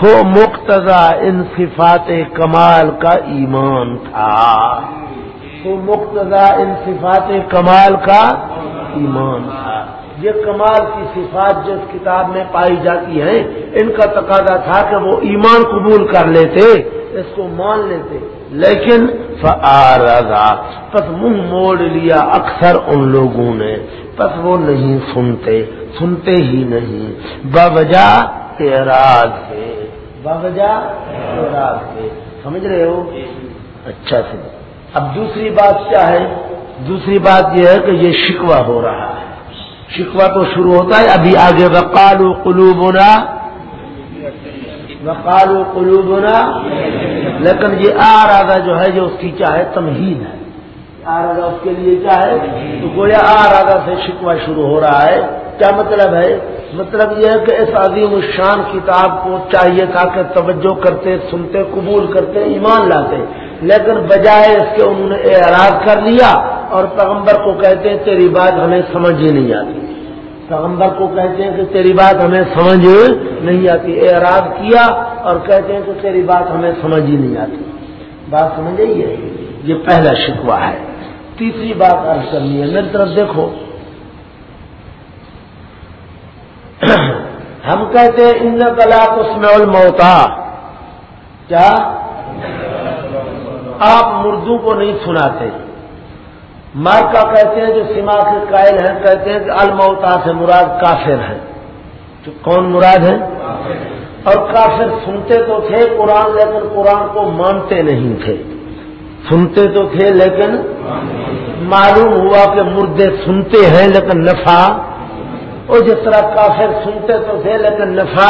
سو مقتضا ان صفات کمال کا ایمان تھا۔ سو مقتضا ان صفات کمال کا ایمان تھا۔ یہ کمال کی صفات جس کتاب میں پائی جاتی ہیں، ان کا تقاضا تھا کہ وہ ایمان قبول کر لیتے، اس کو مان لیتے۔ لیکن فآرضا پس منہ موڑ لیا اکثر ان لوگوں نے۔ پس وہ نہیں سنتے سنتے ہی نہیں۔ بوجہ اعراض سے بوجہ اعراض سے سمجھ رہے ہو؟ اچھا سے۔ اب دوسری بات کیا ہے؟ دوسری بات یہ ہے کہ یہ شکوہ ہو رہا ہے۔ شکوہ تو شروع ہوتا ہے، ابھی آگے وقالو قلوبنا وقالو قلوبنا لیکن یہ آرادہ جو ہے جو اس کی چاہے تمہید ہے۔ آرادہ اس کے لیے کیا ہے؟ تو گویا آرادہ سے شکوہ شروع ہو رہا ہے۔ کیا مطلب ہے؟ مطلب یہ ہے کہ اس عظیم الشان کتاب کو چاہیے تھا کہ توجہ کرتے، سنتے، قبول کرتے، ایمان لاتے۔ لیکن بجائے اس کے انہوں نے اعراض کر لیا اور پیغمبر کو کہتے ہیں، تیری بات ہمیں سمجھ ہی نہیں آتی۔ پیغمبر کو کہتے ہیں کہ تیری بات ہمیں سمجھ نہیں آتی۔ اعراض کیا؟ اور کہتے ہیں کہ تیری بات ہمیں سمجھ ہی نہیں آتی۔ بات سمجھ ہے؟ یہ پہلا شکوہ ہے۔ تیسری بات عرض کرنی ہے۔ میری طرف دیکھو۔ ہم کہتے ہیں ان کلا اس میں الموتا کیا؟ آپ مردوں کو نہیں سناتے۔ مار کا کہتے ہیں جو سما کے قائل ہیں، کہتے ہیں کہ الموتا سے مراد کافر ہے تو کون مراد ہے اور کافر سنتے تو تھے، قرآن لیکن قرآن کو مانتے نہیں تھے۔ سنتے تو تھے لیکن معلوم ہوا کہ مردے سنتے ہیں لیکن نفع، اور جس طرح کافر سنتے تو تھے لیکن نفع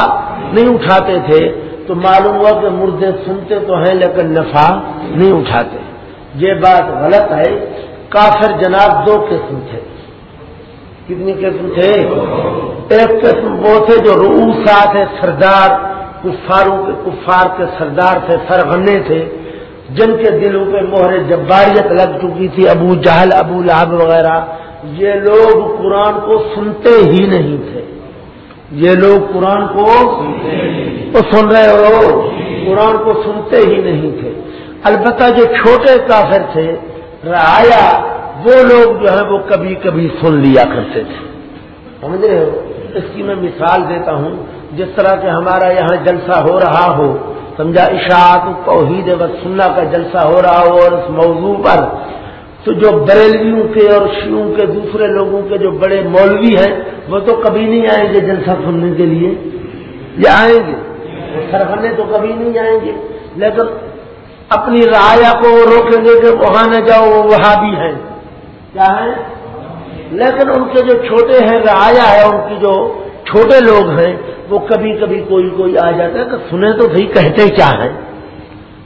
نہیں اٹھاتے تھے، تو معلوم ہوا کہ مردے سنتے تو ہیں لیکن نفع نہیں اٹھاتے۔ یہ بات غلط ہے۔ کافر جناب دو قسم تھے۔ کتنی قسم تھے؟ ایک قسم وہ تھے جو روسا تھے سردار، کفاروں کے کفار کے سردار تھے، سرغنے تھے، جن کے دلوں پہ مہر جباریت لگ چکی تھی، ابو جہل، ابو لہب وغیرہ۔ یہ لوگ قرآن کو سنتے ہی نہیں تھے۔ یہ لوگ قرآن کو سن رہے ہو۔ قرآن کو سنتے ہی نہیں تھے۔ البتہ جو چھوٹے کافر تھے رعایا وہ لوگ جو ہے وہ کبھی کبھی سن لیا کرتے تھے۔ سمجھ رہے ہو؟ اس کی میں مثال دیتا ہوں، جس طرح کہ ہمارا یہاں جلسہ ہو رہا ہو، سمجھا، اشاعت، توحید و سننا کا جلسہ ہو رہا ہو اور اس موضوع پر تو جو بریلویوں کے اور شیوں کے، دوسرے لوگوں کے جو بڑے مولوی ہیں، وہ تو کبھی نہیں آئیں گے جلسہ سننے کے لیے۔ یا آئیں گے؟ سرخنے تو کبھی نہیں آئیں گے۔ لیکن اپنی رایا کو وہ روکیں گے کہ وہاں نہ جاؤ، وہ وہاں بھی ہیں۔ کیا ہے لیکن ان کے جو چھوٹے ہیں رایا ہے، ان کی جو چھوٹے لوگ ہیں، وہ کبھی کبھی کوئی کوئی آ جاتا ہے کہ سنے تو صحیح، کہتے کیا ہے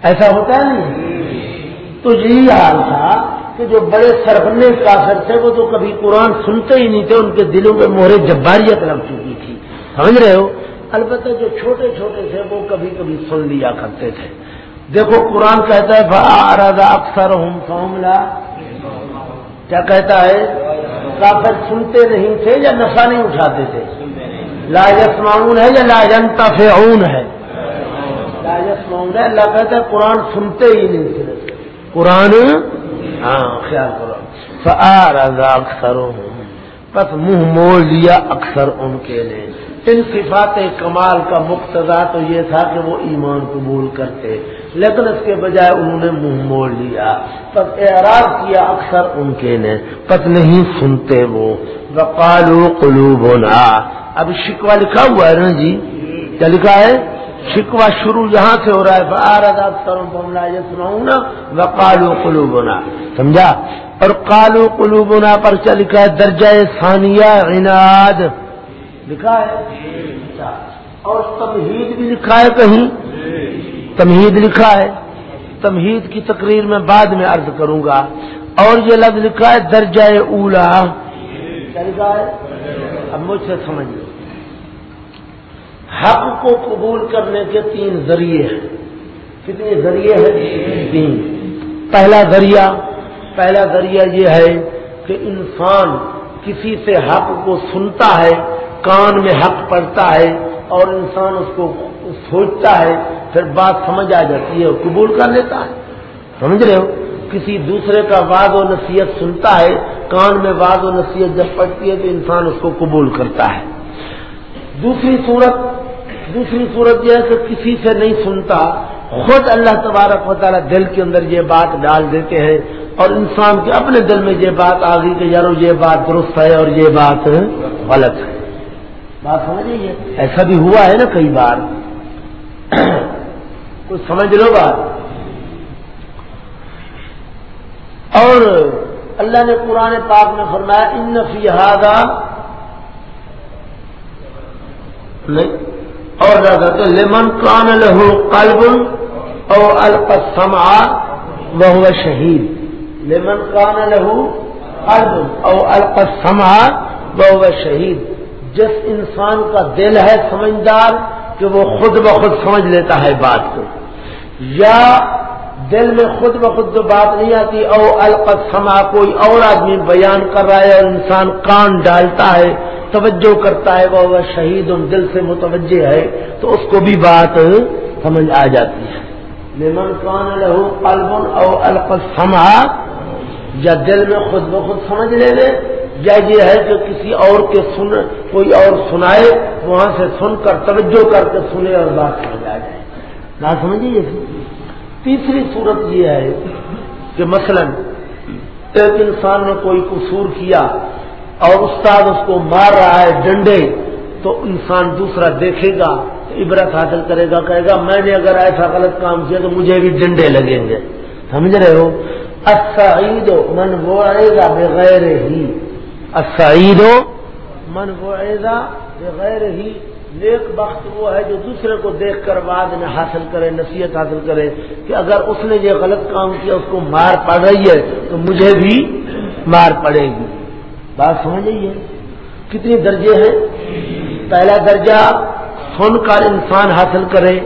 ایسا ہوتا ہے نہیں؟ تو یہی حال تھا کہ جو بڑے سربنے کافر تھے، وہ تو کبھی قرآن سنتے ہی نہیں تھے، ان کے دلوں میں مہرے جباریت لگ چکی تھی۔ سمجھ رہے ہو؟ البتہ جو چھوٹے چھوٹے تھے، وہ کبھی کبھی سن لیا کرتے تھے۔ دیکھو قرآن کہتا ہے بارہ اکثر ہوں فوملا کیا کہتا ہے؟ کافر سنتے نہیں تھے یا نشہ نہیں اٹھاتے تھے؟ لاجس معاون ہے یا لاجنتا فون ہے؟ لاجس معاون ہے، اللہ کہتا ہے قرآن سنتے ہی نہیں تھے۔ قرآن؟ ہاں خیال کرو۔ فارضا اکثر ہوں بس منہ موڑ لیا اکثر ان کے لیے۔ ان صفات کمال کا مقتضا تو یہ تھا کہ وہ ایمان قبول کرتے۔ لیکن اس کے بجائے انہوں نے منہ موڑ لیا۔ پس اعراض کیا اکثر ان کے نے، پس نہیں سنتے وہ۔ وقالو قلوب اب شکوا لکھا ہوا ہے نا جی؟ کیا لکھا ہے؟ شکوا شروع یہاں سے ہو رہا ہے۔ بارد اکثر یہ سناؤں نا وقالو قلوب سمجھا؟ اور کالو قلوبنا پر کیا لکھا ہے؟ درجہ ثانیہ عناد۔ لکھا ہے؟ اور تمہید بھی لکھا ہے کہیں؟ تمہید لکھا ہے تمہید کی تقریر میں بعد میں عرض کروں گا اور یہ لفظ لکھا ہے درجہ اولا اب مجھ سے سمجھیے۔ حق کو قبول کرنے کے تین ذریعے ہیں۔ کتنے ذریعے ہیں؟ تین۔ پہلا ذریعہ پہلا ذریعہ یہ ہے کہ انسان کسی سے حق کو سنتا ہے، کان میں حق پڑتا ہے اور انسان اس کو سوچتا ہے، پھر بات سمجھ آ جاتی ہے قبول کر لیتا ہے۔ سمجھ رہے ہو؟ کسی دوسرے کا واد و نصیحت سنتا ہے، کان میں واد و نصیحت جب پڑتی ہے تو انسان اس کو قبول کرتا ہے۔ دوسری صورت دوسری صورت یہ ہے کہ کسی سے نہیں سنتا، خود اللہ تبارک و تعالیٰ دل کے اندر یہ بات ڈال دیتے ہیں اور انسان کے اپنے دل میں یہ بات آ گئی کہ یارو یہ بات درست ہے اور یہ بات غلط ہے۔ بات سمجھ لیجیے ایسا بھی ہوا ہے نا کئی بار۔ کچھ سمجھ لو بات۔ اور اللہ نے قرآن پاک میں فرمایا، ان فی ہادا نہیں، اور لمن کان لہو قلب اور القسما وہ شہید۔ لمن کان لہو قلب اور القسما وہ شہید۔ جس انسان کا دل ہے سمجھدار کہ وہ خود بخود سمجھ لیتا ہے بات کو۔ یا دل میں خود بخود جو بات نہیں آتی، او القسما کوئی اور آدمی بیان کر رہا ہے اور انسان کان ڈالتا ہے، توجہ کرتا ہے، وہ شہید دل سے متوجہ ہے، تو اس کو بھی بات سمجھ آ جاتی ہے۔ لمن کان لہو قلب او القسما یا دل میں خود بخود سمجھ لے لے۔ یا یہ ہے کہ کسی اور کے سن کوئی اور سنائے، وہاں سے سن کر توجہ کر کے سنے اور بات سمجھ آ جائے۔ بات سمجھیے تیسری صورت یہ ہے کہ مثلا ایک انسان نے کوئی قصور کیا اور استاد اس کو مار رہا ہے ڈنڈے، تو انسان دوسرا دیکھے گا، عبرت حاصل کرے گا، کہے گا، میں نے اگر ایسا غلط کام کیا تو مجھے بھی ڈنڈے لگیں گے۔ سمجھ رہے ہو؟ اسعید من وہ آئے گا بغیر ہی۔ اسعید من وہ آئے گا بغیر ہی نیک بخت وہ ہے جو دوسرے کو دیکھ کر بعد میں حاصل کرے، نصیحت حاصل کرے کہ اگر اس نے یہ غلط کام کیا، اس کو مار پڑ رہی ہے، تو مجھے بھی مار پڑے گی۔ بات سمجھ لیجیے کتنی درجے ہیں؟ پہلا درجہ، سن کر انسان حاصل کرے۔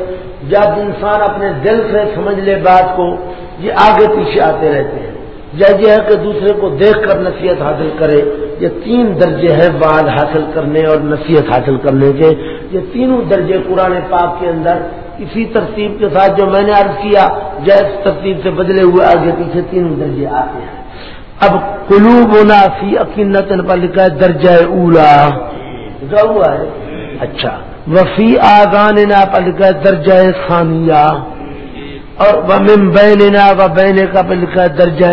جب انسان اپنے دل سے سمجھ لے بات کو، یہ آگے پیچھے آتے رہتے ہیں۔ یہ ہے کہ دوسرے کو دیکھ کر نصیحت حاصل کرے یہ تین درجے ہیں بعد حاصل کرنے اور نصیحت حاصل کرنے کے یہ تینوں درجے قرآن پاک کے اندر اسی ترتیب کے ساتھ جو میں نے عرض کیا، جیس ترتیب سے بدلے ہوئے آگے پیچھے تینوں درجے آتے ہیں۔ اب قلوب فی عقینت پر لکھا ہے درجہ اولا۔ ہوا ہے؟ اچھا۔ وفی آگان پر لکھا ہے درجہ ثانیہ۔ اور وہ و بینے کا پہ لکھا ہے درجہ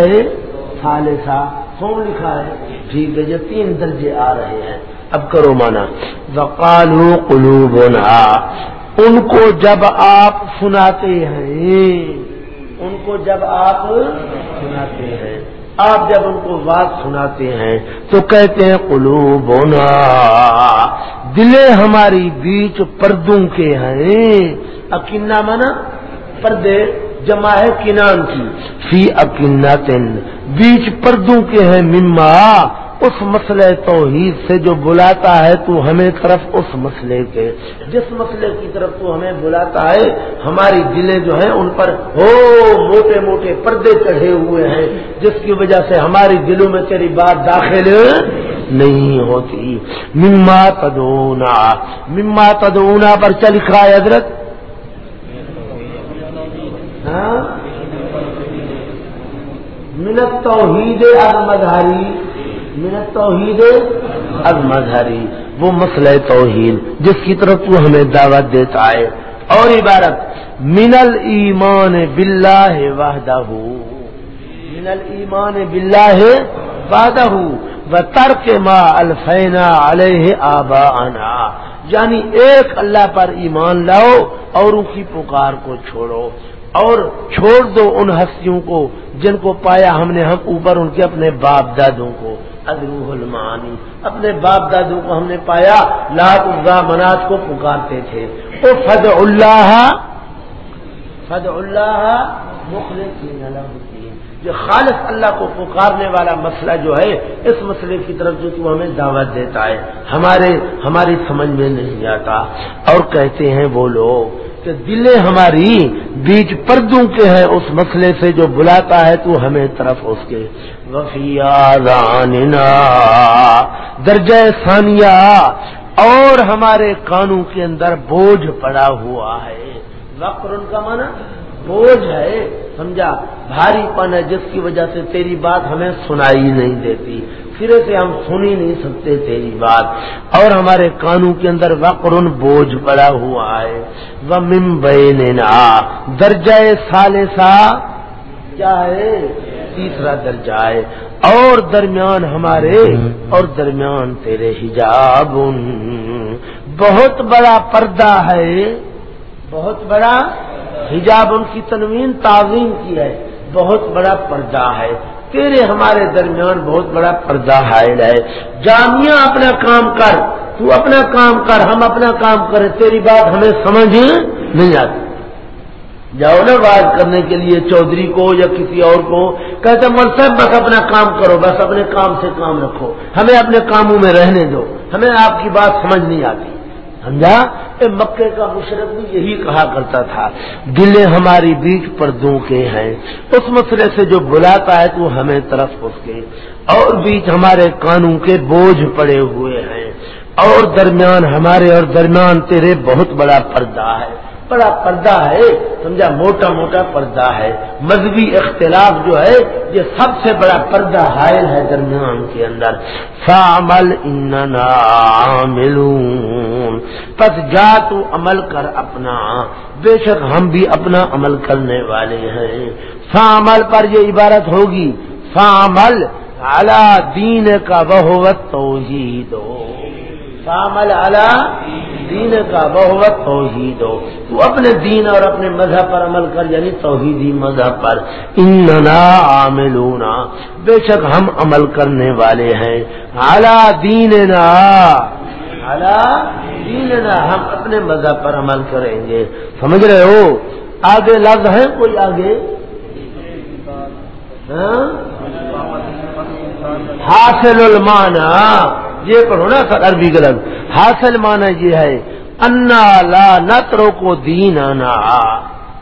ثالثہ۔ کون لکھا ہے ٹھیک ہے یہ تین درجے آ رہے ہیں۔ اب کرو مانا۔ وقالو قلوبنا۔ ان کو جب آپ سناتے ہیں، ان کو جب آپ سناتے ہیں۔ آپ جب ان کو بات سناتے ہیں، تو کہتے ہیں، قلوبنا۔ دلیں ہماری بیچ پردوں کے ہیں۔ اکینا مانا، پردے۔ جمع ہے کنان کی۔ فی اکناتن بیچ پردوں کے ہیں مما۔ اس مسئلے توحید سے جو بلاتا ہے تو ہمیں طرف اس مسئلے کے۔ جس مسئلے کی طرف تو ہمیں بلاتا ہے، ہماری دلیں جو ہیں ان پر ہو موٹے موٹے پردے چڑھے ہوئے ہیں۔ جس کی وجہ سے ہماری دلوں میں تیری بات داخل نہیں ہوتی۔ مما تدونا مما تدونا پر چل لکھا ہے حضرت۔ منت توحید مظہری منت توحید مظہری وہ مسئلہ توحید جس کی طرف تو ہمیں دعوت دیتا ہے۔ اور عبارت منل ایمان بلّہ وحدہ۔ منل ایمان بلّہ وحدہ و ترک ما الفینا علیہ آبا آنا یعنی ایک اللہ پر ایمان لاؤ اور ان کی پکار کو چھوڑو۔ اور چھوڑ دو ان ہستیوں کو جن کو پایا ہم نے ہم اوپر ان کے اپنے باپ دادوں کو۔ ادروح المعانی۔ اپنے باپ دادوں کو ہم نے پایا۔ لاکھ اللہ مناج کو پکارتے تھے۔ وہ فد اللہ فد اللہ مخلص جو خالص اللہ کو پکارنے والا مسئلہ جو ہے، اس مسئلے کی طرف جو تو ہمیں دعوت دیتا ہے۔ ہمارے، ہماری سمجھ میں نہیں آتا۔ اور کہتے ہیں وہ لوگ کہ دلیں ہماری بیچ پردوں کے ہیں، اس مسئلے سے جو بلاتا ہے تو ہمیں طرف اس کے۔ وفیا درجہ ثانیہ۔ اور ہمارے کانوں کے اندر بوجھ پڑا ہوا ہے۔ وقر ان کا مانا بوجھ ہے۔ سمجھا؟ بھاری پن ہے، جس کی وجہ سے تیری بات ہمیں سنائی نہیں دیتی۔ پھر سے ہم سن ہی نہیں سکتے تیری بات۔ اور ہمارے کانوں کے اندر وقر بوجھ پڑا ہوا ہے۔ وہ ممبئی درجہ سال سا کیا ہے؟ تیسرا درجہ ہے۔ اور درمیان ہمارے اور درمیان تیرے حجاب۔ بہت بڑا پردہ ہے۔ بہت بڑا حجاب۔ ان کی تنوین تعظیم کی ہے۔ بہت بڑا پردہ ہے۔ تیرے ہمارے درمیان بہت بڑا پردہ حائل ہے۔ جامعہ اپنا کام کر، تو اپنا کام کر، ہم اپنا کام کریں، تیری بات ہمیں سمجھ نہیں آتی۔ جاؤ نا بات کرنے کے لیے چودھری کو یا کسی اور کو کہتے مول صاحب، بس اپنا کام کرو، بس اپنے کام سے کام رکھو۔ ہمیں اپنے کاموں میں رہنے دو۔ ہمیں آپ کی بات سمجھ نہیں آتی۔ سمجھا؟ مکے کا مشرق بھی یہی کہا کرتا تھا، دلیں ہماری بیچ پردوں کے ہیں، اس مسئلے سے جو بلاتا ہے تو ہمیں طرف اس کے اور بیچ ہمارے کانوں کے بوجھ پڑے ہوئے ہیں۔ اور درمیان ہمارے اور درمیان تیرے بہت بڑا پردہ ہے۔ بڑا پردہ ہے، سمجھا؟ موٹا موٹا پردہ ہے۔ مذہبی اختلاف جو ہے، یہ سب سے بڑا پردہ حائل ہے درمیان کے اندر۔ فامل ملون پس جا تو عمل کر اپنا۔ بے شک ہم بھی اپنا عمل کرنے والے ہیں۔ فامل پر یہ عبارت ہوگی۔ فامل اعلی دین کا بہوت توحید ہو فامل اعلی دین کا بہت توحید ہو۔ تو اپنے دین اور اپنے مذہب پر عمل کر یعنی توحیدی مذہب پر۔ اننا عاملونا بے شک ہم عمل کرنے والے ہیں۔ اعلیٰ دین اعلیٰ دین ہم اپنے مذہب پر عمل کریں گے۔ سمجھ رہے ہو؟ آگے لفظ ہے کوئی آگے؟ ہاں؟ حاصل المانا یہ پڑھو نا سر عربی غلط۔ حاصل مانا یہ ہے، انا لا نترو کو دین انا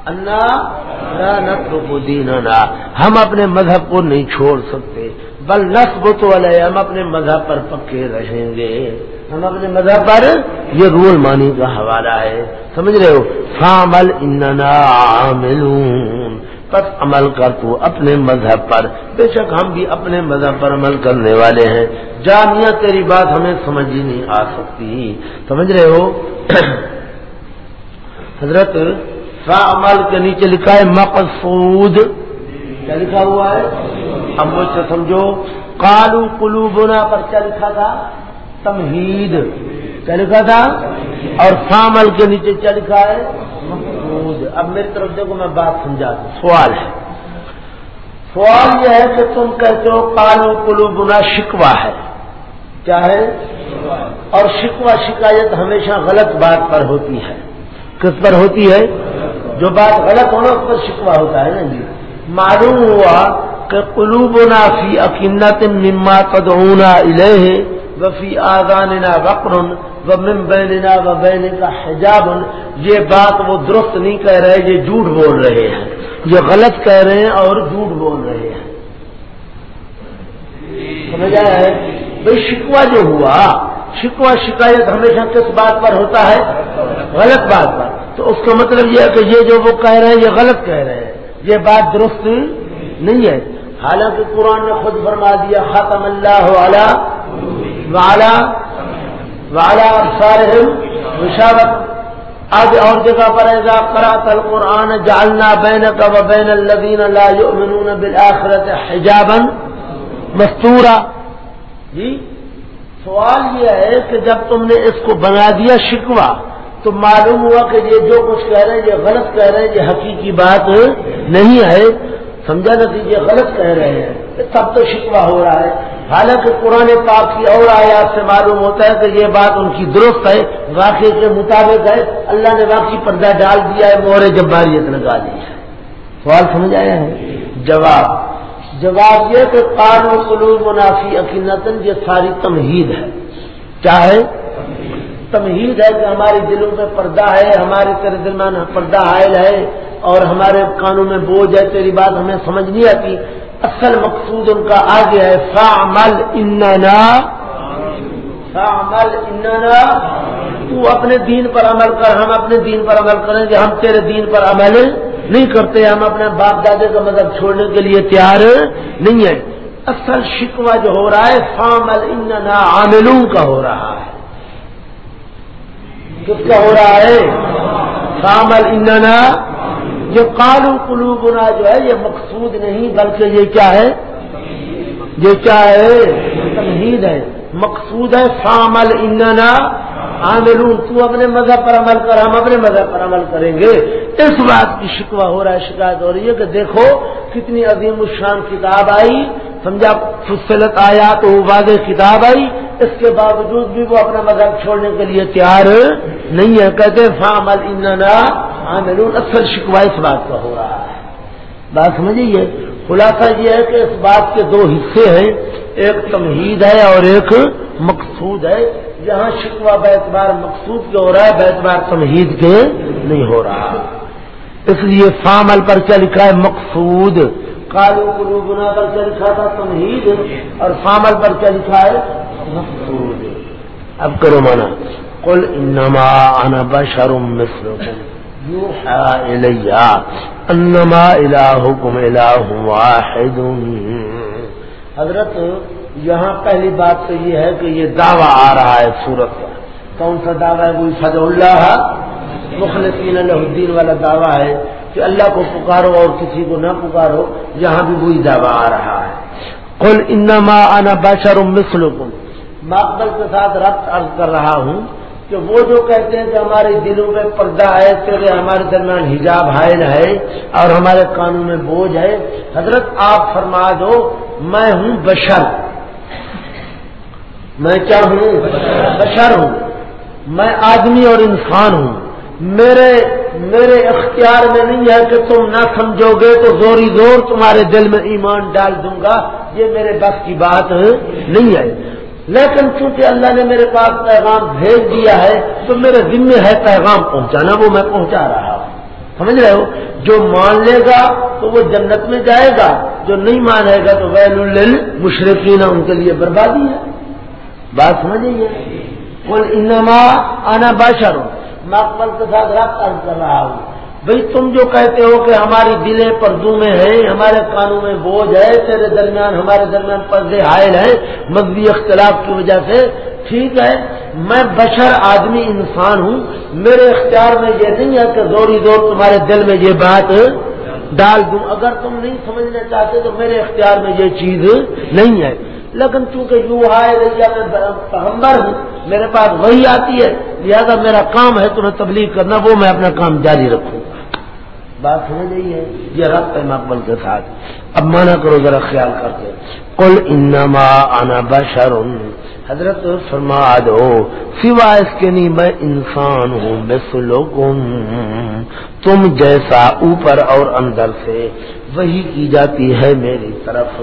انا لا نترو کو دین انا ہم اپنے مذہب کو نہیں چھوڑ سکتے، بل نصب تو علیہ، ہم اپنے مذہب پر پکے رہیں گے۔ ہم اپنے مذہب پر یہ رول مانی کا حوالہ ہے۔ سمجھ رہے ہو؟ فامل اننا عاملون۔ پس عمل کر تو اپنے مذہب پر۔ بے شک ہم بھی اپنے مذہب پر عمل کرنے والے ہیں۔ جامعہ تیری بات ہمیں سمجھ ہی نہیں آ سکتی۔ سمجھ رہے ہو؟ حضرت فا عمل کے نیچے لکھا ہے مقصود۔ کیا لکھا ہوا ہے؟ ہم مجھ سے سمجھو۔ کالو کلو بنا پر کیا لکھا تھا؟ تمہید۔ کیا لکھا تھا؟ اور فامل کے نیچے کیا لکھا ہے؟ اب میری طرف دیکھو میں بات سمجھا دوں۔ سوال ہے۔ سوال یہ ہے کہ تم کہتے ہو کالو کلو بنا شکوا ہے۔ کیا ہے؟ اور شکوا شکایت ہمیشہ غلط بات پر ہوتی ہے۔ کس پر ہوتی ہے؟ جو بات غلط ہونا اس پر شکوا ہوتا ہے نا جی۔ معلوم ہوا کہ قلوب فی عقینت مما تدعونا الیہ وفی آذاننا وقر ومن بیننا و بین کا حجاب، یہ بات وہ درست نہیں کہہ رہے، یہ جھوٹ بول رہے ہیں۔ یہ غلط کہہ رہے ہیں اور جھوٹ بول رہے ہیں۔ سمجھ آیا ہے؟ بھائی شکوا جو ہوا شکوا شکایت ہمیشہ کس بات پر ہوتا ہے؟ غلط بات پر۔ تو اس کا مطلب یہ ہے کہ یہ جو وہ کہہ رہے ہیں، یہ غلط کہہ رہے ہیں۔ یہ بات درست نہیں ہے۔ حالانکہ قرآن نے خود فرما دیا، ختم اللہ والا والا والا رشاوت آج اور جگہ پر ایزا کرا تل قرآن جالنا بین کا بین الدین اللہ بالآخرت حجابن مستورا. جی سوال یہ ہے کہ جب تم نے اس کو بنا دیا شکوا تو معلوم ہوا کہ یہ جو کچھ کہہ رہے ہیں، یہ غلط کہہ رہے ہیں، یہ حقیقی بات نہیں ہے۔ سمجھا نتیجے غلط کہہ رہے ہیں۔ تب تو شکوا ہو رہا ہے۔ حالانکہ قرآن پاک کی اور آیات سے معلوم ہوتا ہے کہ یہ بات ان کی درست ہے، واقعے کے مطابق ہے۔ اللہ نے واقعی پردہ ڈال دیا ہے مور جباریت لگا دی ہے۔ سوال سمجھ آیا ہے؟ جواب۔ جواب یہ کہ قانو قلوب منافی عقینتن یہ ساری تمہید ہے۔ کیا ہے؟ تمہید ہے کہ ہمارے دلوں میں پردہ ہے، ہمارے تیرے دل پردہ حائل ہے اور ہمارے کانوں میں بوجھ ہے۔ تیری بات ہمیں سمجھ نہیں آتی۔ اصل مقصود ان کا آگے ہے فامل اننا عمل اننا، تو اپنے دین پر عمل کر، ہم اپنے دین پر عمل کریں گے، ہم تیرے دین پر عمل نہیں کرتے، ہم اپنے باپ دادے کا مذہب چھوڑنے کے لیے تیار نہیں ہے اصل شکوہ جو ہو رہا ہے فامل اننا عاملوں کا ہو رہا ہے۔ کس کا ہو رہا ہے؟ فامل اننا جو کالو کلو گنا جو ہے، یہ مقصود نہیں، بلکہ یہ کیا ہے؟ یہ کیا ہے؟ تمہید ہے۔ مقصود ہے فامل اننا عاملون۔ تو اپنے مذہب پر عمل کر، ہم اپنے مذہب پر عمل کریں گے۔ اس بات کی شکوہ ہو رہا ہے، شکایت ہو رہی ہے کہ دیکھو، کتنی عظیم الشان کتاب آئی۔ سمجھا، فصلت آیا تو واضح کتاب آئی۔ اس کے باوجود بھی وہ اپنا مذہب چھوڑنے کے لیے تیار نہیں ہے۔ کہتے فامل اننا عاملون اصل شکوہ اس بات کا ہو رہا ہے۔ بات سمجھیے، خلاصہ یہ ہے کہ اس بات کے دو حصے ہیں۔ ایک تمہید ہے اور ایک مقصود ہے۔ جہاں شکوا بیتبار مقصود کے ہو رہا ہے بیتبار تمہید کے نہیں ہو رہا۔ اس لیے فامل پر کیا لکھا ہے مقصود۔ کالو کلو گنا پر کیا لکھا تھا تمہید، اور فامل پر کیا لکھا ہے مقصود۔ اب کرو مانا۔ کل انما انا بشرم مثلکم۔ انما الہکم الہ واحد. حضرت، یہاں پہلی بات تو یہ ہے کہ یہ دعویٰ آ رہا ہے سورت کا کون سا دعویٰ ہے؟ وہی فض اللہ مخلصین اللہ الدین والا دعویٰ ہے کہ اللہ کو پکارو اور کسی کو نہ پکارو، یہاں بھی وہی دعویٰ آ رہا ہے۔ قل انما انا بشر مثلکم۔ مقبل کے ساتھ ربط عرض کر رہا ہوں۔ کہ وہ جو کہتے ہیں کہ ہمارے دلوں میں پردہ ہے تیرے ہمارے درمیان حجاب حائل ہے اور ہمارے قانون میں بوجھ ہے، حضرت آپ فرما دو، میں ہوں بشر۔ میں کیا ہوں؟ بشر ہوں۔ میں آدمی اور انسان ہوں۔ میرے میرے اختیار میں نہیں ہے کہ تم نہ سمجھو گے تو زوری زور تمہارے دل میں ایمان ڈال دوں گا۔ یہ میرے بس کی بات نہیں ہے۔ لیکن چونکہ اللہ نے میرے پاس پیغام بھیج دیا ہے، تو میرے ذمے ہے پیغام پہنچانا، وہ میں پہنچا رہا ہوں۔ سمجھ رہے ہو؟ جو مان لے گا تو وہ جنت میں جائے گا، جو نہیں مانے گا تو ویل الل مشرقین ان کے لیے بربادی ہے۔ بات سمجھیے کل انما آنا باشر میں اکبل کے ساتھ رابطہ کر رہا ہوں۔ بھئی تم جو کہتے ہو کہ ہماری دلیں پردوں میں ہیں، ہمارے کانوں میں بوجھ ہے، تیرے درمیان، ہمارے درمیان پردے حائل ہیں، مذہبی اختلاف کی وجہ سے۔ ٹھیک ہے، میں بشر آدمی انسان ہوں۔ میرے اختیار میں یہ نہیں ہے کہ زوری زور تمہارے دل میں یہ بات ڈال دوں۔ اگر تم نہیں سمجھنا چاہتے تو میرے اختیار میں یہ چیز نہیں ہے۔ لیکن چونکہ یو آئے رہی میں پیغمبر ہوں، میرے پاس وہی آتی ہے، لہذا میرا کام ہے تمہیں تبلیغ کرنا، وہ میں اپنا کام جاری رکھوں۔ بات سمجھ نہیں ہے؟ یہ رب ہے مقبل کے ساتھ اب مانا کرو ذرا خیال کر کے کل انما انا بشر۔ حضرت فرما دو، سوا اس کے نہیں، میں انسان ہوں مثلکم تم جیسا اوپر اور اندر سے، وہی کی جاتی ہے میری طرف۔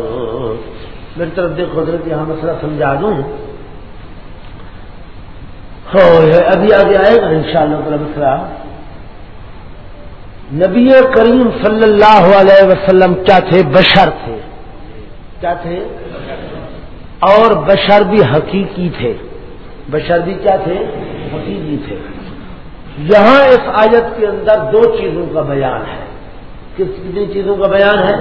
میری طرف دیکھو حضرت، یہاں مسئلہ سمجھا دوں۔ ابھی آگے آئے گا ان شاء اللہ مسئلہ۔ نبی کریم صلی اللہ علیہ وسلم کیا تھے؟ بشر تھے۔ کیا تھے؟ اور بشر بھی حقیقی تھے۔ بشر بھی کیا تھے؟ حقیقی تھے۔ یہاں اس آیت کے اندر دو چیزوں کا بیان ہے۔ کس کتنی چیزوں کا بیان ہے؟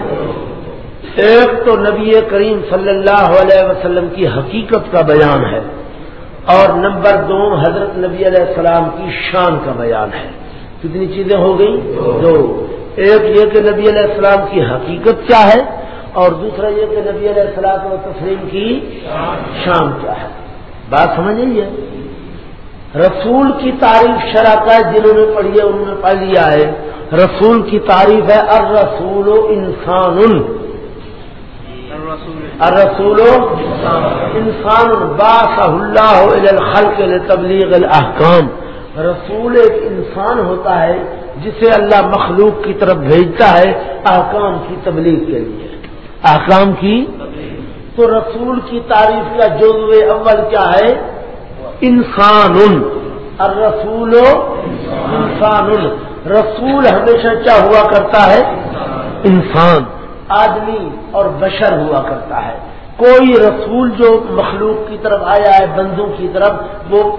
ایک تو نبی کریم صلی اللہ علیہ وسلم کی حقیقت کا بیان ہے۔ اور نمبر دو حضرت نبی علیہ السلام کی شان کا بیان ہے۔ کتنی چیزیں ہو گئی دو۔ ایک یہ کہ نبی علیہ السلام کی حقیقت کیا ہے اور دوسرا یہ کہ نبی علیہ السلام و تسلیم کی شام کیا ہے۔ بات سمجھ ہے؟ رسول کی تعریف شراکت جنہوں نے پڑھی ہے، انہوں نے پڑھ لیا ہے۔ رسول کی تعریف ہے ار رسول و انسان۔ رسول انسان۔ باس اللہ خلق تبلیغ الحکام رسول ایک انسان ہوتا ہے جسے اللہ مخلوق کی طرف بھیجتا ہے احکام کی تبلیغ کے لیے۔ احکام کی؟ تو رسول کی تعریف کا جزو اول کیا ہے؟ انسان اور رسول انسان رسول ہمیشہ کیا ہوا کرتا ہے؟ انسان۔ آدمی اور بشر ہوا کرتا ہے۔ کوئی رسول جو مخلوق کی طرف آیا ہے، بندوں کی طرف، وہ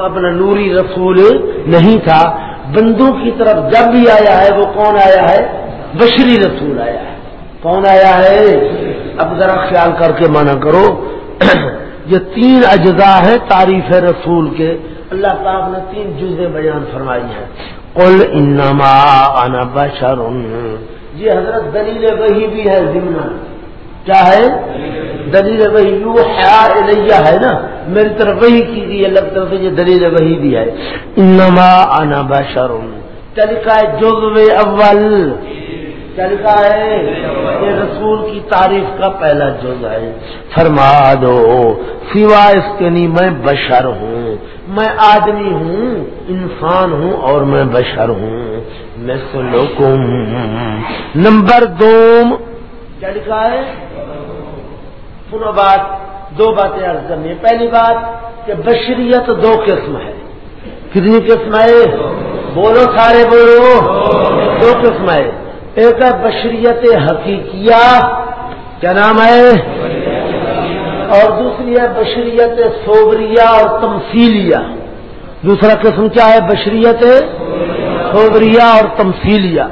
اپنا نوری رسول نہیں تھا۔ بندوں کی طرف جب بھی آیا ہے، وہ کون آیا ہے؟ بشری رسول آیا ہے۔ کون آیا ہے؟ اب ذرا خیال کر کے مانا کرو۔ یہ تین اجزاء ہیں تعریف رسول کے۔ اللہ پاک نے تین جزے بیان فرمائی ہیں۔ قل انما انا بشر۔ یہ حضرت دلیل وہی بھی ہے ضمن کیا ہے؟ دلیل وہی یو ہے ہے نا؟ میری طرف وہی کی گئی اللہ کی طرف سے یہ دلیل وہی بھی ہے. انما انا بشر. کیا لکھا ہے جزو اول. کیا لکھا ہے یہ رسول کی تعریف کا پہلا جز ہے. فرما دو، سوا اس کے نہیں، میں بشر ہوں. میں آدمی ہوں، انسان ہوں اور میں بشر ہوں. میں سلوکم نمبر دو. کیا ہے سنو بات، دو باتیں عرض کرنی ہے پہلی بات کہ بشریت دو قسم ہے کتنی قسم ہے بولو سارے بولو۔ دو قسم ہے ایک ہے بشریت حقیقیہ، کیا نام ہے؟ اور دوسری ہے بشریت سوبریا اور تمثیلیہ۔ دوسرا قسم کیا ہے؟ بشریت سوبریا اور تمثیلیہ۔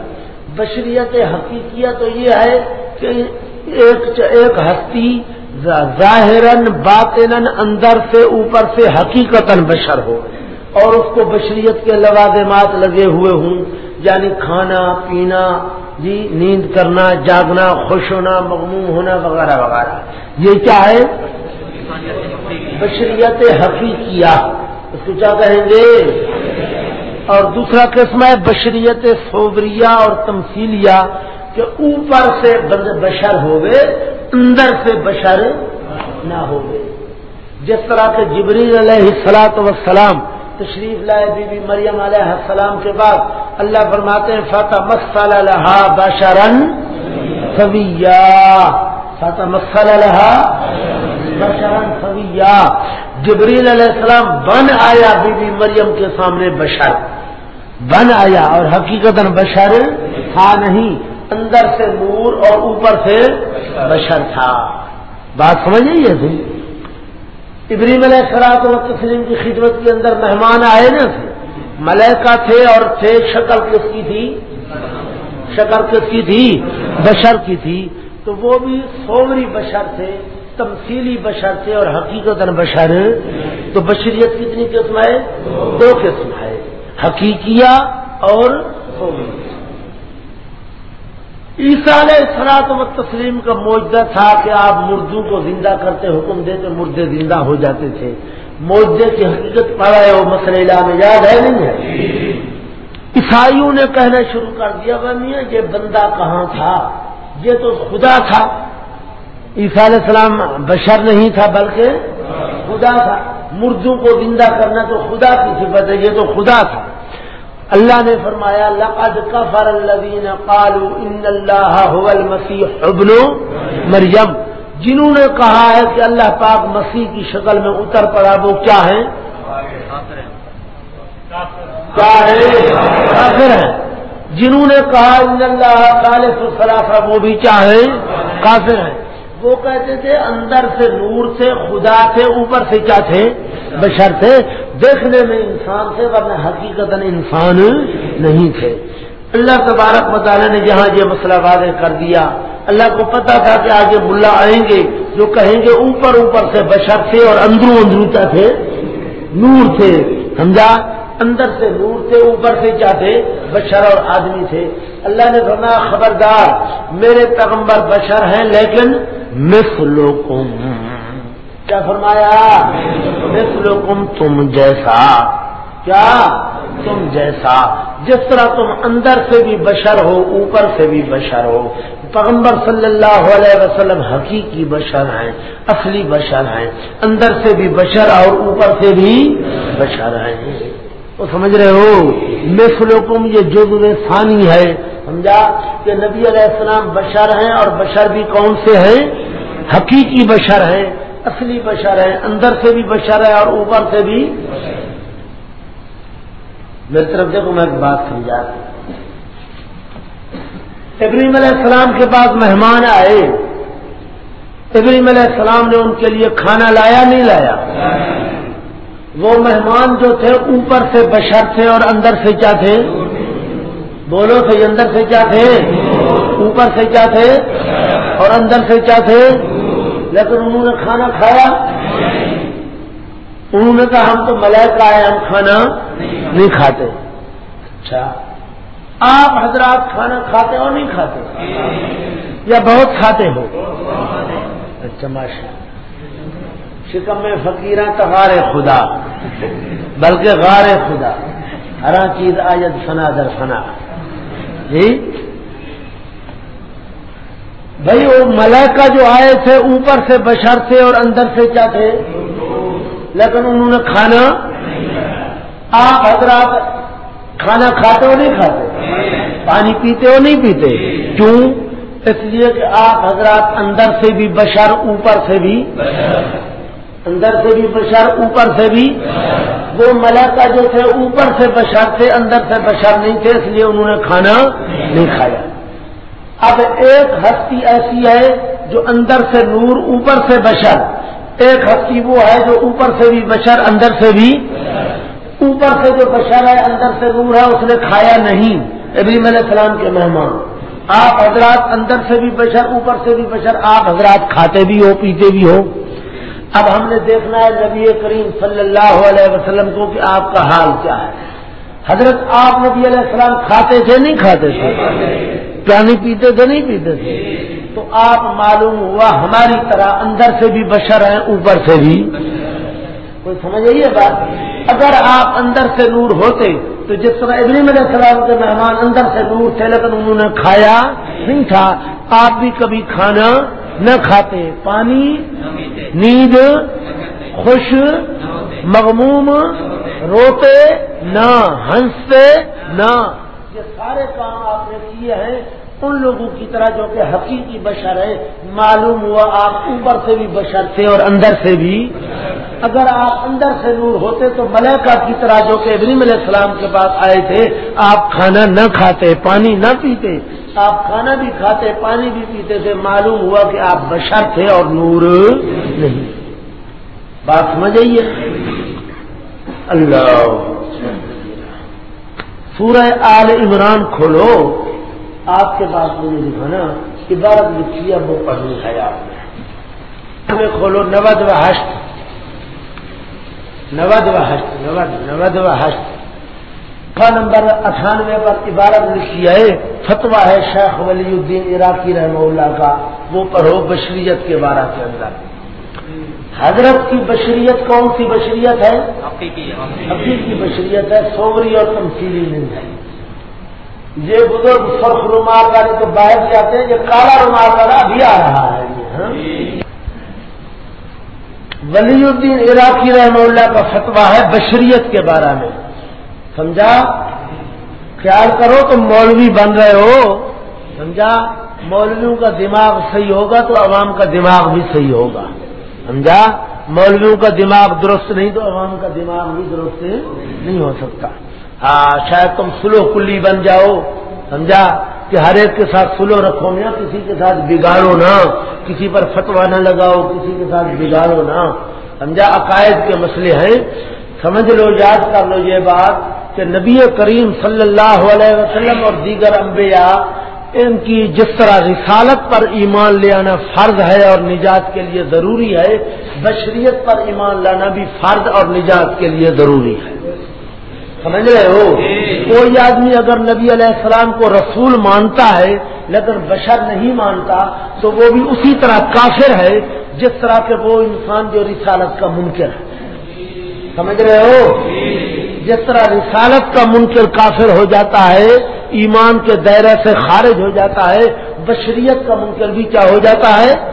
بشریت حقیقیہ تو یہ ہے کہ ایک ایک ہستی ظاہراً باطن اندر سے اوپر سے حقیقت بشر ہو اور اس کو بشریت کے لوازمات لگے ہوئے ہوں یعنی کھانا، پینا جی نیند کرنا، جاگنا، خوش ہونا، مغموم ہونا، وغیرہ وغیرہ۔ یہ کیا ہے؟ بشریت حقیقیہ۔ اس کو کیا کہیں گے؟ اور دوسرا قسم ہے بشریت صوبریہ اور تمثیلیہ، کہ اوپر سے بشر ہوئے اندر سے بشر نہ ہوئے۔ جس طرح کے جبریل علیہ السلاط وسلام تشریف لائے بی بی مریم علیہ السلام کے بعد اللہ فرماتے ہیں فتح مسل الحا بشرن سویا مسل الحا بشرن سویا جبریل علیہ السلام بن آیا بی بی مریم کے سامنے بشر۔ بن آیا اور حقیقت بشر تھا نہیں۔ اندر سے نور اور اوپر سے بشر تھا۔ بات سمجھ گئی تھی ابریم علیہ خراب و تسلیم کی خدمت کے اندر مہمان آئے نا تھے ملیکا تھے اور تھے، شکل کس کی تھی؟ شکل کس کی تھی؟ بشر کی تھی۔ تو وہ بھی سوری بشر تھے، تمثیلی بشر تھے اور حقیقت بشر۔ تو بشریت کتنی قسم ہے؟ دو قسم ہے، حقیقیہ اور سوری عیسیٰ علیہ سرات و تسلیم کا موجدہ تھا کہ آپ مردوں کو زندہ کرتے حکم دیتے، مردے زندہ ہو جاتے تھے۔ موجے کی حقیقت پڑا ہے وہ مسئلہ میں یاد ہے نہیں ہے؟ عیسائیوں نے کہنا شروع کر دیا میاں، یہ بندہ کہاں تھا؟ یہ تو خدا تھا۔ عیسیٰ علیہ السلام بشر نہیں تھا، بلکہ خدا تھا۔ مردوں کو زندہ کرنا تو خدا کی صفت ہے، یہ تو خدا تھا۔ اللہ نے فرمایا، لقد کفر الذین قالوا ان اللہ هو المسیح ابن مریم جنہوں نے کہا ہے کہ اللہ پاک مسیح کی شکل میں اتر پڑا، وہ کیا ہے کیا کافر ہیں۔ جنہوں نے کہا ان اللہ خالص الصلاح وہ بھی چاہے کافر ہیں۔ وہ کہتے تھے، اندر سے نور سے، خدا تھے اوپر سے کیا تھے؟ بشر تھے۔ دیکھنے میں انسان تھے، ورنہ حقیقت انسان نہیں تھے۔ اللہ تبارک مطالعہ نے جہاں یہ مسئلہ واضح کر دیا۔ اللہ کو پتا تھا کہ آگے ملا آئیں گے، جو کہیں گے اوپر اوپر سے بشر تھے اور اندروں اندرو کیا تھے؟ نور تھے۔ سمجھا؟ اندر سے نور تھے، اوپر سے کیا تھے؟ بشر اور آدمی تھے۔ اللہ نے فرمایا، خبردار، میرے پیغمبر بشر ہیں، لیکن مثلکم۔ کیا فرمایا؟ مثلکم، تم جیسا۔ کیا؟ تم جیسا۔ جس طرح تم اندر سے بھی بشر ہو، اوپر سے بھی بشر ہو۔ پیغمبر صلی اللہ علیہ وسلم حقیقی بشر ہیں، اصلی بشر ہیں۔ اندر سے بھی بشر اور اوپر سے بھی بشر ہیں۔ وہ سمجھ رہے ہو مثلکم یہ جزو ثانی ہے۔ سمجھا کہ نبی علیہ السلام بشر ہیں اور بشر بھی کون سے ہیں؟ حقیقی بشر ہیں، اصلی بشر ہیں، اندر سے بھی بشر ہے اور اوپر سے بھی۔ میری طرف دیکھو، میں ایک بات سمجھا۔ ابراہیم علیہ السلام کے پاس مہمان آئے۔ ابراہیم علیہ السلام نے ان کے لیے کھانا لایا، نہیں لایا؟ وہ مہمان جو تھے اوپر سے بشر تھے اور اندر سے کیا تھے؟ بولو تھے اندر سے کیا تھے؟ اوپر سے کیا تھے؟ اور اندر سے کیا تھے؟ لیکن انہوں نے کھانا کھایا؟ انہوں نے کہا ہم تو ملائکہ آئے، ہم کھانا نہیں کھاتے۔ اچھا۔ آپ حضرات کھانا کھاتے اور نہیں کھاتے؟ یا بہت کھاتے ہو؟ اچھا ماشاء شکم میں فقیرہ تو غار خدا۔ بلکہ غار خدا، ہر چیز آجد فنا در فنا۔ جی؟ بھائی وہ ملائکہ جو آئے تھے اوپر سے بشر تھے اور اندر سے کیا تھے؟ لیکن انہوں نے کھانا آپ حضرات کھانا کھاتے ہو نہیں کھاتے؟ پانی پیتے ہو نہیں پیتے؟ کیوں؟ اس لیے کہ آپ حضرات اندر سے بھی بشر، اوپر سے بھی اندر سے بھی بشر، اوپر سے بھی۔ وہ ملائکہ جو تھے، اوپر سے بشر تھے، اندر سے بشر نہیں تھے، اس لیے انہوں نے کھانا نہیں کھایا۔ اب ایک ہستی ایسی ہے جو اندر سے نور، اوپر سے بشر۔ ایک ہستی وہ ہے جو اوپر سے بھی بشر، اندر سے بھی۔ اوپر سے جو بشر ہے، اندر سے نور ہے، اس نے کھایا نہیں۔ ابراہیم علیہ السلام کے مہمان، آپ حضرات اندر سے بھی بشر، اوپر سے بھی بشر، آپ حضرات کھاتے بھی ہو، پیتے بھی ہو۔ اب ہم نے دیکھنا ہے نبی کریم صلی اللہ علیہ وسلم کو کہ آپ کا حال کیا ہے۔ حضرت آپ نبی علیہ السلام کھاتے تھے نہیں کھاتے تھے؟ نہیں پیتے تھے؟ نہیں پیتے تھے۔ تو آپ معلوم ہوا ہماری طرح اندر سے بھی بشر ہیں، اوپر سے بھی۔ کوئی سمجھ آئیے بات؟ اگر آپ اندر سے نور ہوتے، تو جس طرح ابراہیم علیہ السلام کے مہمان اندر سے نور تھے، لیکن انہوں نے کھایا نہیں تھا۔ آپ بھی کبھی کھانا نہ کھاتے، پانی، نیند، خوش، مغموم، روتے، نہ ہنستے، نہ۔ یہ سارے کام آپ نے کیے ہیں ان لوگوں کی طرح جو کہ حقیقی بشر ہے۔ معلوم ہوا آپ اوپر سے بھی بشر تھے اور اندر سے بھی۔ اگر آپ اندر سے نور ہوتے تو ملیکا کی طرح جو کہ ابریم علیہ السلام کے پاس آئے تھے۔ آپ کھانا نہ کھاتے، پانی نہ پیتے۔ آپ کھانا بھی کھاتے، پانی بھی پیتے تھے، معلوم ہوا کہ آپ بشر تھے اور نور نہیں۔ بات سمجھ آئیے اللہ۔ سورہ آل عمران کھولو۔ آپ کے پاس مجھے دکھانا عبارت لکھی ہے وہ پڑھنی ہے آپ نے۔ ہمیں کھولو نود و ہشت نود و ہشت نود نود و ہشت نمبر اٹھانوے پر عبارت لکھی ہے فتوا ہے شیخ ولی الدین عراقی رحمہ اللہ کا وہ پڑھو بشریت کے بارہ کے اندر۔ حضرت کی بشریت کون سی بشریت ہے؟ حقیقی بشریت ہے سوری اور تمثیلی نیند ہے۔ یہ بزرگ فرق رومال والے تو باہر جاتے ہیں یہ کالا رومال والا ابھی آ رہا ہے۔ ہاں؟ ولی الدین عراقی رحم اللہ کا فتوا ہے بشریت کے بارے میں۔ سمجھا؟ خیال کرو تو مولوی بن رہے ہو، سمجھا؟ مولویوں کا دماغ صحیح ہوگا تو عوام کا دماغ بھی صحیح ہوگا، سمجھا؟ مولویوں کا دماغ درست نہیں تو عوام کا دماغ بھی درست نہیں ہو سکتا۔ ہاں شاید تم سلو کلی بن جاؤ، سمجھا؟ کہ ہر ایک کے ساتھ سلو رکھو نہ کسی کے ساتھ بگاڑو نہ، کسی پر فتوا نہ لگاؤ، کسی کے ساتھ بگاڑو نہ، سمجھا؟ عقائد کے مسئلے ہیں۔ سمجھ لو، یاد کر لو یہ بات۔ کہ نبی کریم صلی اللہ علیہ وسلم اور دیگر انبیاء ان کی جس طرح رسالت پر ایمان لے آنا فرض ہے اور نجات کے لیے ضروری ہے، بشریت پر ایمان لانا بھی فرض اور نجات کے لیے ضروری ہے۔ سمجھ رہے ہو؟ کوئی آدمی اگر نبی علیہ السلام کو رسول مانتا ہے، لیکن بشر نہیں مانتا، تو وہ بھی اسی طرح کافر ہے، جس طرح کے وہ انسان جو رسالت کا منکر ہے۔ سمجھ رہے ہو؟ جس طرح رسالت کا منکر کافر ہو جاتا ہے ایمان کے دائرے سے خارج ہو جاتا ہے بشریت کا منکر بھی کیا ہو جاتا ہے؟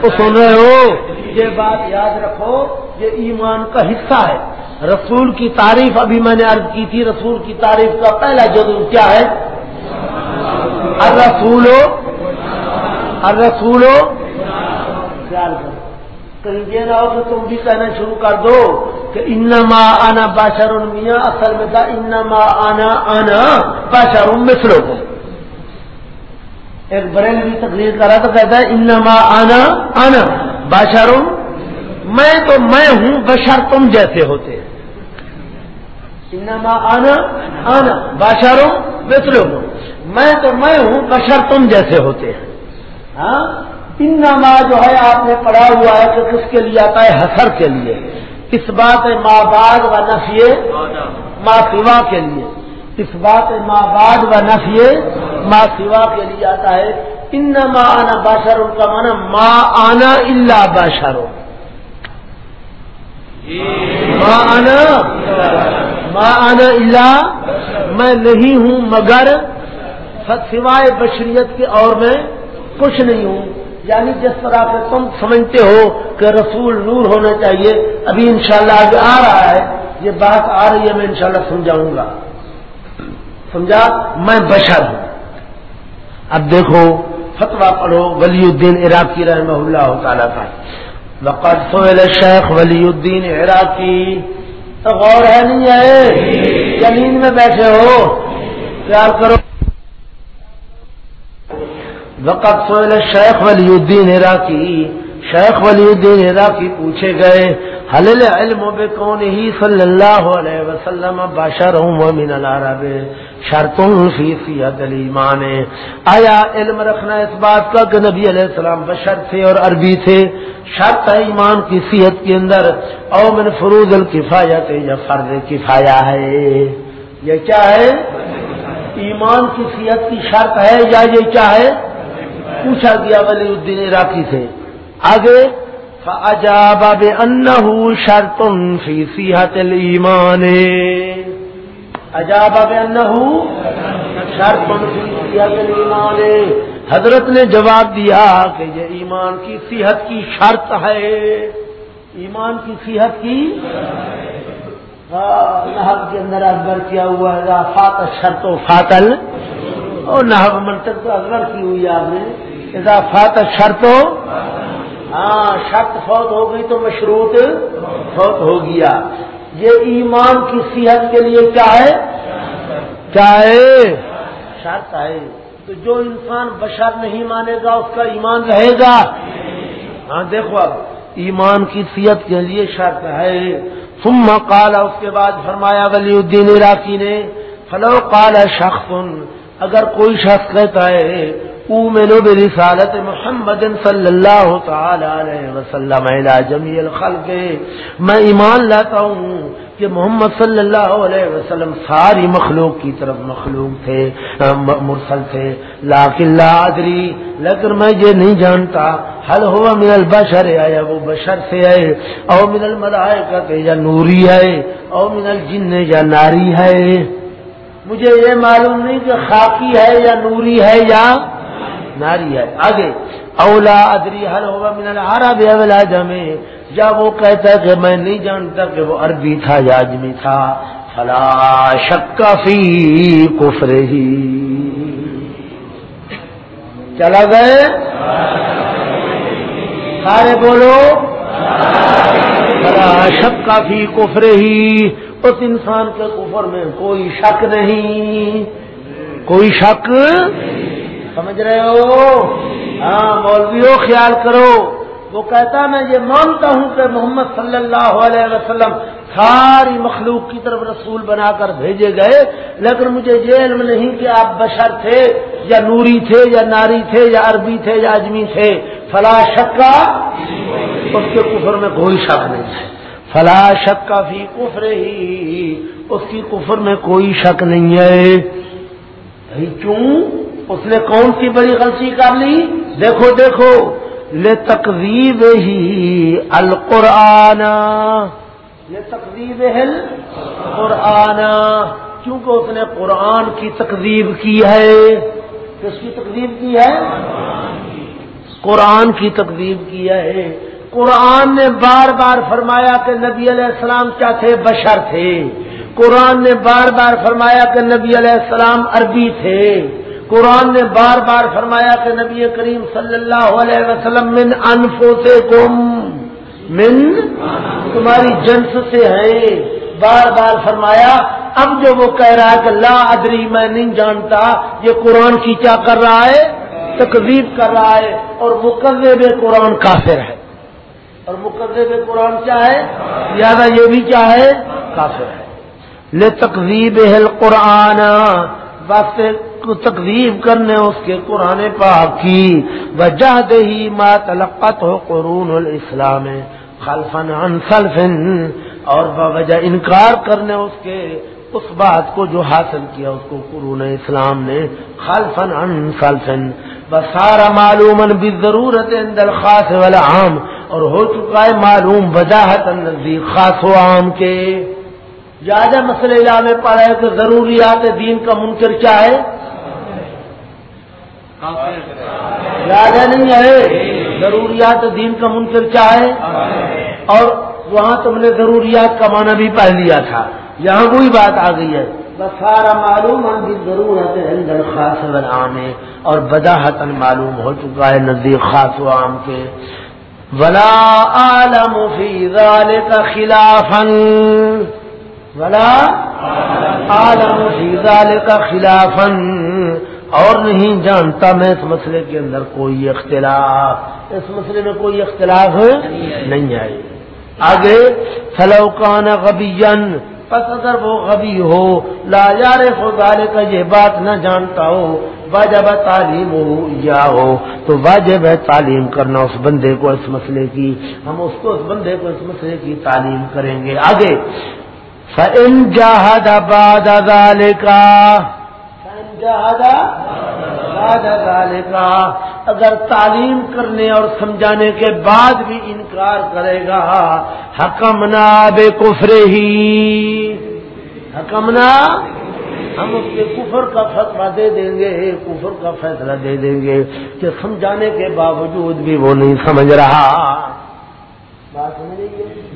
تو سن رہے ہو؟ یہ بات یاد رکھو یہ ایمان کا حصہ ہے۔ رسول کی تعریف ابھی میں نے عرض کی تھی رسول کی تعریف کا پہلا جزم کیا ہے؟ ارسولو ارسولو خیال کرو۔ کہیں یہ نہ ہو کہ تم بھی کہنا شروع کر دو۔ کہ انما آنا باشر میاں، اصل میں تھا انما آنا آنا باشر مثلوں کو ایک بریل بھی تقریر کرا تو کہتا ہے، انما آنا آنا باشاروں میں تو میں ہوں، بشر تم جیسے ہوتے ہیں۔ انما آنا آنا باشاروں بہتر میں تو میں ہوں، بشر تم جیسے ہوتے ہیں۔ ہاں؟ انما جو ہے، آپ نے پڑھا ہوا ہے کہ کس کے لیے آتا ہے؟ حسر کے لیے۔ اس بات ماں باغ و نفیے ماں سوا کے لیے۔ اس بات ماں باغ و نفیے ماں سوا کے لیے آتا ہے۔ ان ماں آنا باشر ان کا مانا ماں آنا اللہ باشاروں ماں آنا ماں آنا اللہ میں نہیں ہوں مگر، سوائے بشریت کے اور میں کچھ نہیں ہوں۔ یعنی جس طرح سے تم سمجھتے ہو کہ رسول نور ہونا چاہیے ابھی انشاءاللہ شاء آگے آ رہا ہے یہ بات آ رہی ہے میں انشاءاللہ سمجھاؤں گا۔ سمجھا؟ میں بشر ہوں۔ اب دیکھو فتوا پڑھو ولی الدین عراقی رحمہ اللہ تعالیٰ کا۔ وقت سویل شیخ ولی الدین عراقی۔ تو غور ہے نہیں ہے؟ زمین میں بیٹھے ہو۔ پیار کرو۔ وقت سویل شیخ ولی الدین عراقی، شیخ ولی الدین عراقی پوچھے گئے حل علم بے کون ہی صلی اللہ علیہ وسلم باشر من العرب؟ شرطوں فی سیحت الایمان۔ آیا علم رکھنا اس بات کا کہ نبی علیہ السلام بشر تھے اور عربی تھے؟ شرط ہے ایمان کی صحت کے اندر او من فروض الکفایت یا فرض کفایا ہے؟ یہ کیا ہے؟ ایمان کی صحت کی شرط ہے یا یہ کیا ہے؟ پوچھا گیا ولی الدین عراقی سے۔ آگے فجاب ان شرط فی صحت الایمان اجاب ان شرط فی صحت الایمان حضرت نے جواب دیا کہ یہ ایمان کی صحت کی شرط ہے۔ ایمان کی صحت کی نحب کے اندر اکبر کیا ہوا ہے فات شرط و فاتل اور نحب منتق تو اکبر کی ہوئی آپ نے۔ اضافات شرط ہو ہاں شرط فوت ہو گئی تو مشروط فوت ہو گیا۔ یہ ایمان کی صحت کے لیے کیا ہے؟ کیا ہے؟ شرط ہے۔ تو جو انسان بشر نہیں مانے گا، اس کا ایمان رہے گا۔ ہاں دیکھو اب، ایمان کی صحت کے لیے شرط ہے۔ ثم قال، اس کے بعد فرمایا ولی الدین عراقی نے، فلو قال شخص، اگر کوئی شخص کہتا ہے اومنو برسالت محمد صلی اللہ تعالی علیہ وسلم جمیع الخلق. میں ایمان لاتا ہوں کہ محمد صلی اللہ علیہ وسلم ساری مخلوق کی طرف مخلوق تھے مرسل تھے. لاکن لا ادری، لیکن میں یہ نہیں جانتا حل ہوا من البشر ہے یا وہ بشر سے ہے، او من الملائکت یا نوری ہے، او من الجن یا ناری ہے؟ مجھے یہ معلوم نہیں کہ خاکی ہے یا نوری ہے یا ناری ہے۔ آگے، اولا ادری حل ہوگا من العرب اولا جمے جب وہ کہتا ہے کہ میں نہیں جانتا کہ وہ عربی تھا یا اجمی تھا۔ فلا شک فی کفر ہی چلا گئے؟ سارے بولو۔ فلا شک فی کفر ہی اس انسان کے کفر میں کوئی شک نہیں۔ کوئی شک سمجھ رہے ہو؟ ہاں مولویو خیال کرو۔ وہ کہتا میں یہ مانتا ہوں کہ محمد صلی اللہ علیہ وسلم ساری مخلوق کی طرف رسول بنا کر بھیجے گئے، لیکن مجھے یہ علم نہیں کہ آپ بشر تھے، یا نوری تھے، یا ناری تھے، یا عربی تھے، یا اجمی تھے۔ فلا شکا اس کے کفر میں کوئی شک نہیں ہے۔ فلا شک کا بھی کفر ہی، اس کی کفر میں کوئی شک نہیں ہے۔ کیوں؟ اس نے کون سی بڑی غلطی کر لی؟ دیکھو دیکھو۔ لے تقریب ہی القرآن۔ یہ تقریب ہے قرآن کیونکہ اس نے قرآن کی تقریب کی ہے۔ کس کی تقریب کی ہے؟ قرآن کی تقریب کی ہے۔ قرآن نے بار بار فرمایا کہ نبی علیہ السلام کیا تھے؟ بشر تھے۔ قرآن نے بار بار فرمایا کہ نبی علیہ السلام عربی تھے۔ قرآن نے بار بار فرمایا کہ نبی کریم صلی اللہ علیہ وسلم من انفو سے گم من تمہاری جنس سے ہے بار بار فرمایا، اب جو وہ کہہ رہا ہے کہ لا ادری، میں نہیں جانتا یہ قرآن کی کیا کر رہا ہے تقریب کر رہا ہے، اور مقرب قرآن کافر ہے۔ اور مقرب قرآن کیا ہے؟ لہٰذا یہ بھی کیا ہے؟ کافر ہے۔ لے تقریب ہے قرآن واسطے کو تقریب کرنے اس کے قرآن پاک کی۔ وجہ دہی ما تلقت ہو قرون الاسلام خلفن عن خلفن اور بوجہ انکار کرنے اس کے اس بات کو جو حاصل کیا، اس کو قرون اسلام نے خلفن عن خلفن بسارا معلوم بھی ضرورت خاص والا عام اور ہو چکا ہے معلوم وجاہت نزدیک خاص و عام کے۔ زیادہ مسئلے میں پڑا ہے کہ ضروریات دین کا منکر کیا ہے؟ زیادہ نہیں ہے؟ ضروریات دین کا منکر کیا ہے؟ اور وہاں تم نے ضروریات کا معنی بھی پڑھ لیا تھا۔ یہاں وہی بات آ گئی ہے۔ بس سارا معلوم بھی ضرورت خاص عام اور بداحت معلوم ہو چکا ہے نزدیک خاص و عام کے۔ ولا عالم فی ذالک خلافا۔ ولا عالم فی ذالک اور نہیں جانتا میں اس مسئلے کے اندر کوئی اختلاف۔ اس مسئلے میں کوئی اختلاف نہیں آئے آگے سلوکان غبین پس اگر وہ غبی ہو، لا یار خدارے کا یہ بات نہ جانتا ہو واجب تعلیم ہو یا ہو، تو واجب ہے تعلیم کرنا اس بندے کو اس مسئلے کی۔ ہم اس کو اس بندے کو اس مسئلے کی تعلیم کریں گے۔ آگے فن جہاد آباد کا کا اگر تعلیم کرنے اور سمجھانے کے بعد بھی انکار کرے گا حکمنا بے کفرے ہی حکمنا ہم اس کے کفر کا فیصلہ دے دیں گے، کفر کا فیصلہ دے دیں گے کہ سمجھانے کے باوجود بھی وہ نہیں سمجھ رہا۔ بات سمجھ رہی ہے؟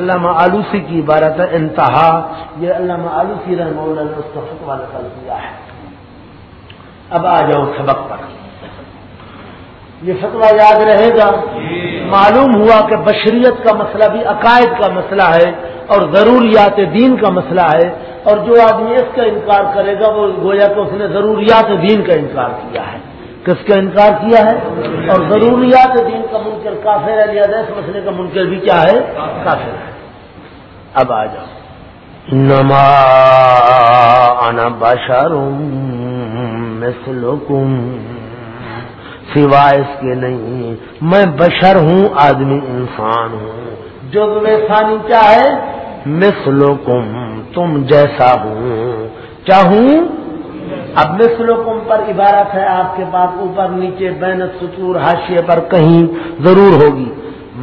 علامہ آلوسی کی عبارت ہے، انتہا۔ یہ علامہ آلوسی رحمہ اللہ نے اس کا فتوا نکل کیا ہے۔ اب آ جاؤ سبق پر۔ یہ فتوا یاد رہے گا۔ معلوم ہوا کہ بشریت کا مسئلہ بھی عقائد کا مسئلہ ہے اور ضروریات دین کا مسئلہ ہے اور جو آدمی اس کا انکار کرے گا، وہ گویا کہ اس نے ضروریات دین کا انکار کیا ہے۔ کس کا انکار کیا ہے؟ اور ضروریات دین کا منکر کافر ہے لیا اس مسئلے کا منکر بھی کیا ہے؟ کافر ہے۔ اب آ جاؤ۔ نما انا بشروں مثلکم، سوائے اس کے نہیں، میں بشر ہوں، آدمی انسان ہوں۔ جو ثانی کیا ہے مثلکم، تم جیسا ہوں۔ چاہوں؟ اب مثلکم پر عبارت ہے، آپ کے پاس اوپر نیچے بین سچور حاشیے پر کہیں ضرور ہوگی۔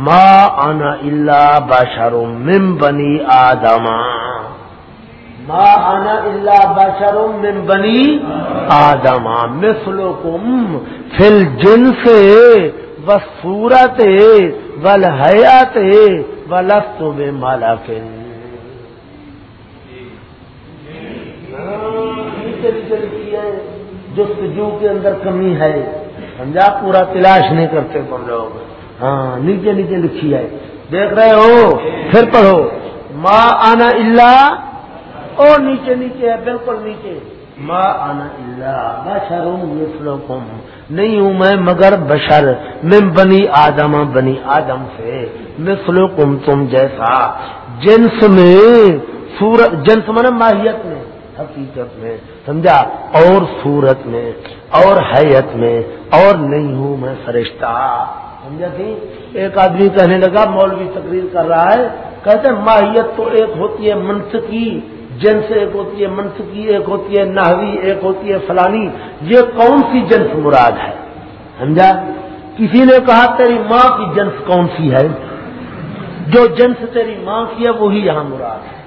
ما انا اللہ بشر من بنی آدما ما انا اللہ بشر من بنی آدم. مثلکم فل جن سے و سورت ول حیات و لفظ بے مالا جو کے اندر کمی ہے، سمجھا؟ پورا تلاش نہیں کرتے تم لوگ. ہاں نیچے نیچے لکھی ہے۔ دیکھ رہے ہو، پھر پڑھو۔ ماں آنا اللہ اور نیچے نیچے ہے، بالکل نیچے۔ ماں آنا اللہ بشر مثلکم۔ نہیں ہوں میں، مگر بشر۔ میں بنی آدم بنی آدم سے۔ مثلکم، تم جیسا۔ جنس میں سورت جنس من ماہیت میں۔ حقیقت میں، سمجھا؟ اور صورت میں، اور حیت میں۔ اور نہیں ہوں میں، فرشتہ۔ سمجھا تھی ایک آدمی کہنے لگا، مولوی تقریر کر رہا ہے، کہتے ماہیت تو ایک ہوتی ہے منسکی جنس ایک ہوتی ہے منسکی ایک ہوتی ہے نہوی ایک ہوتی ہے فلانی، یہ کون سی جنس مراد ہے؟ سمجھا؟ کسی نے کہا، تیری ماں کی جنس کون سی ہے؟ جو جنس تیری ماں کی ہے، وہی یہاں مراد ہے۔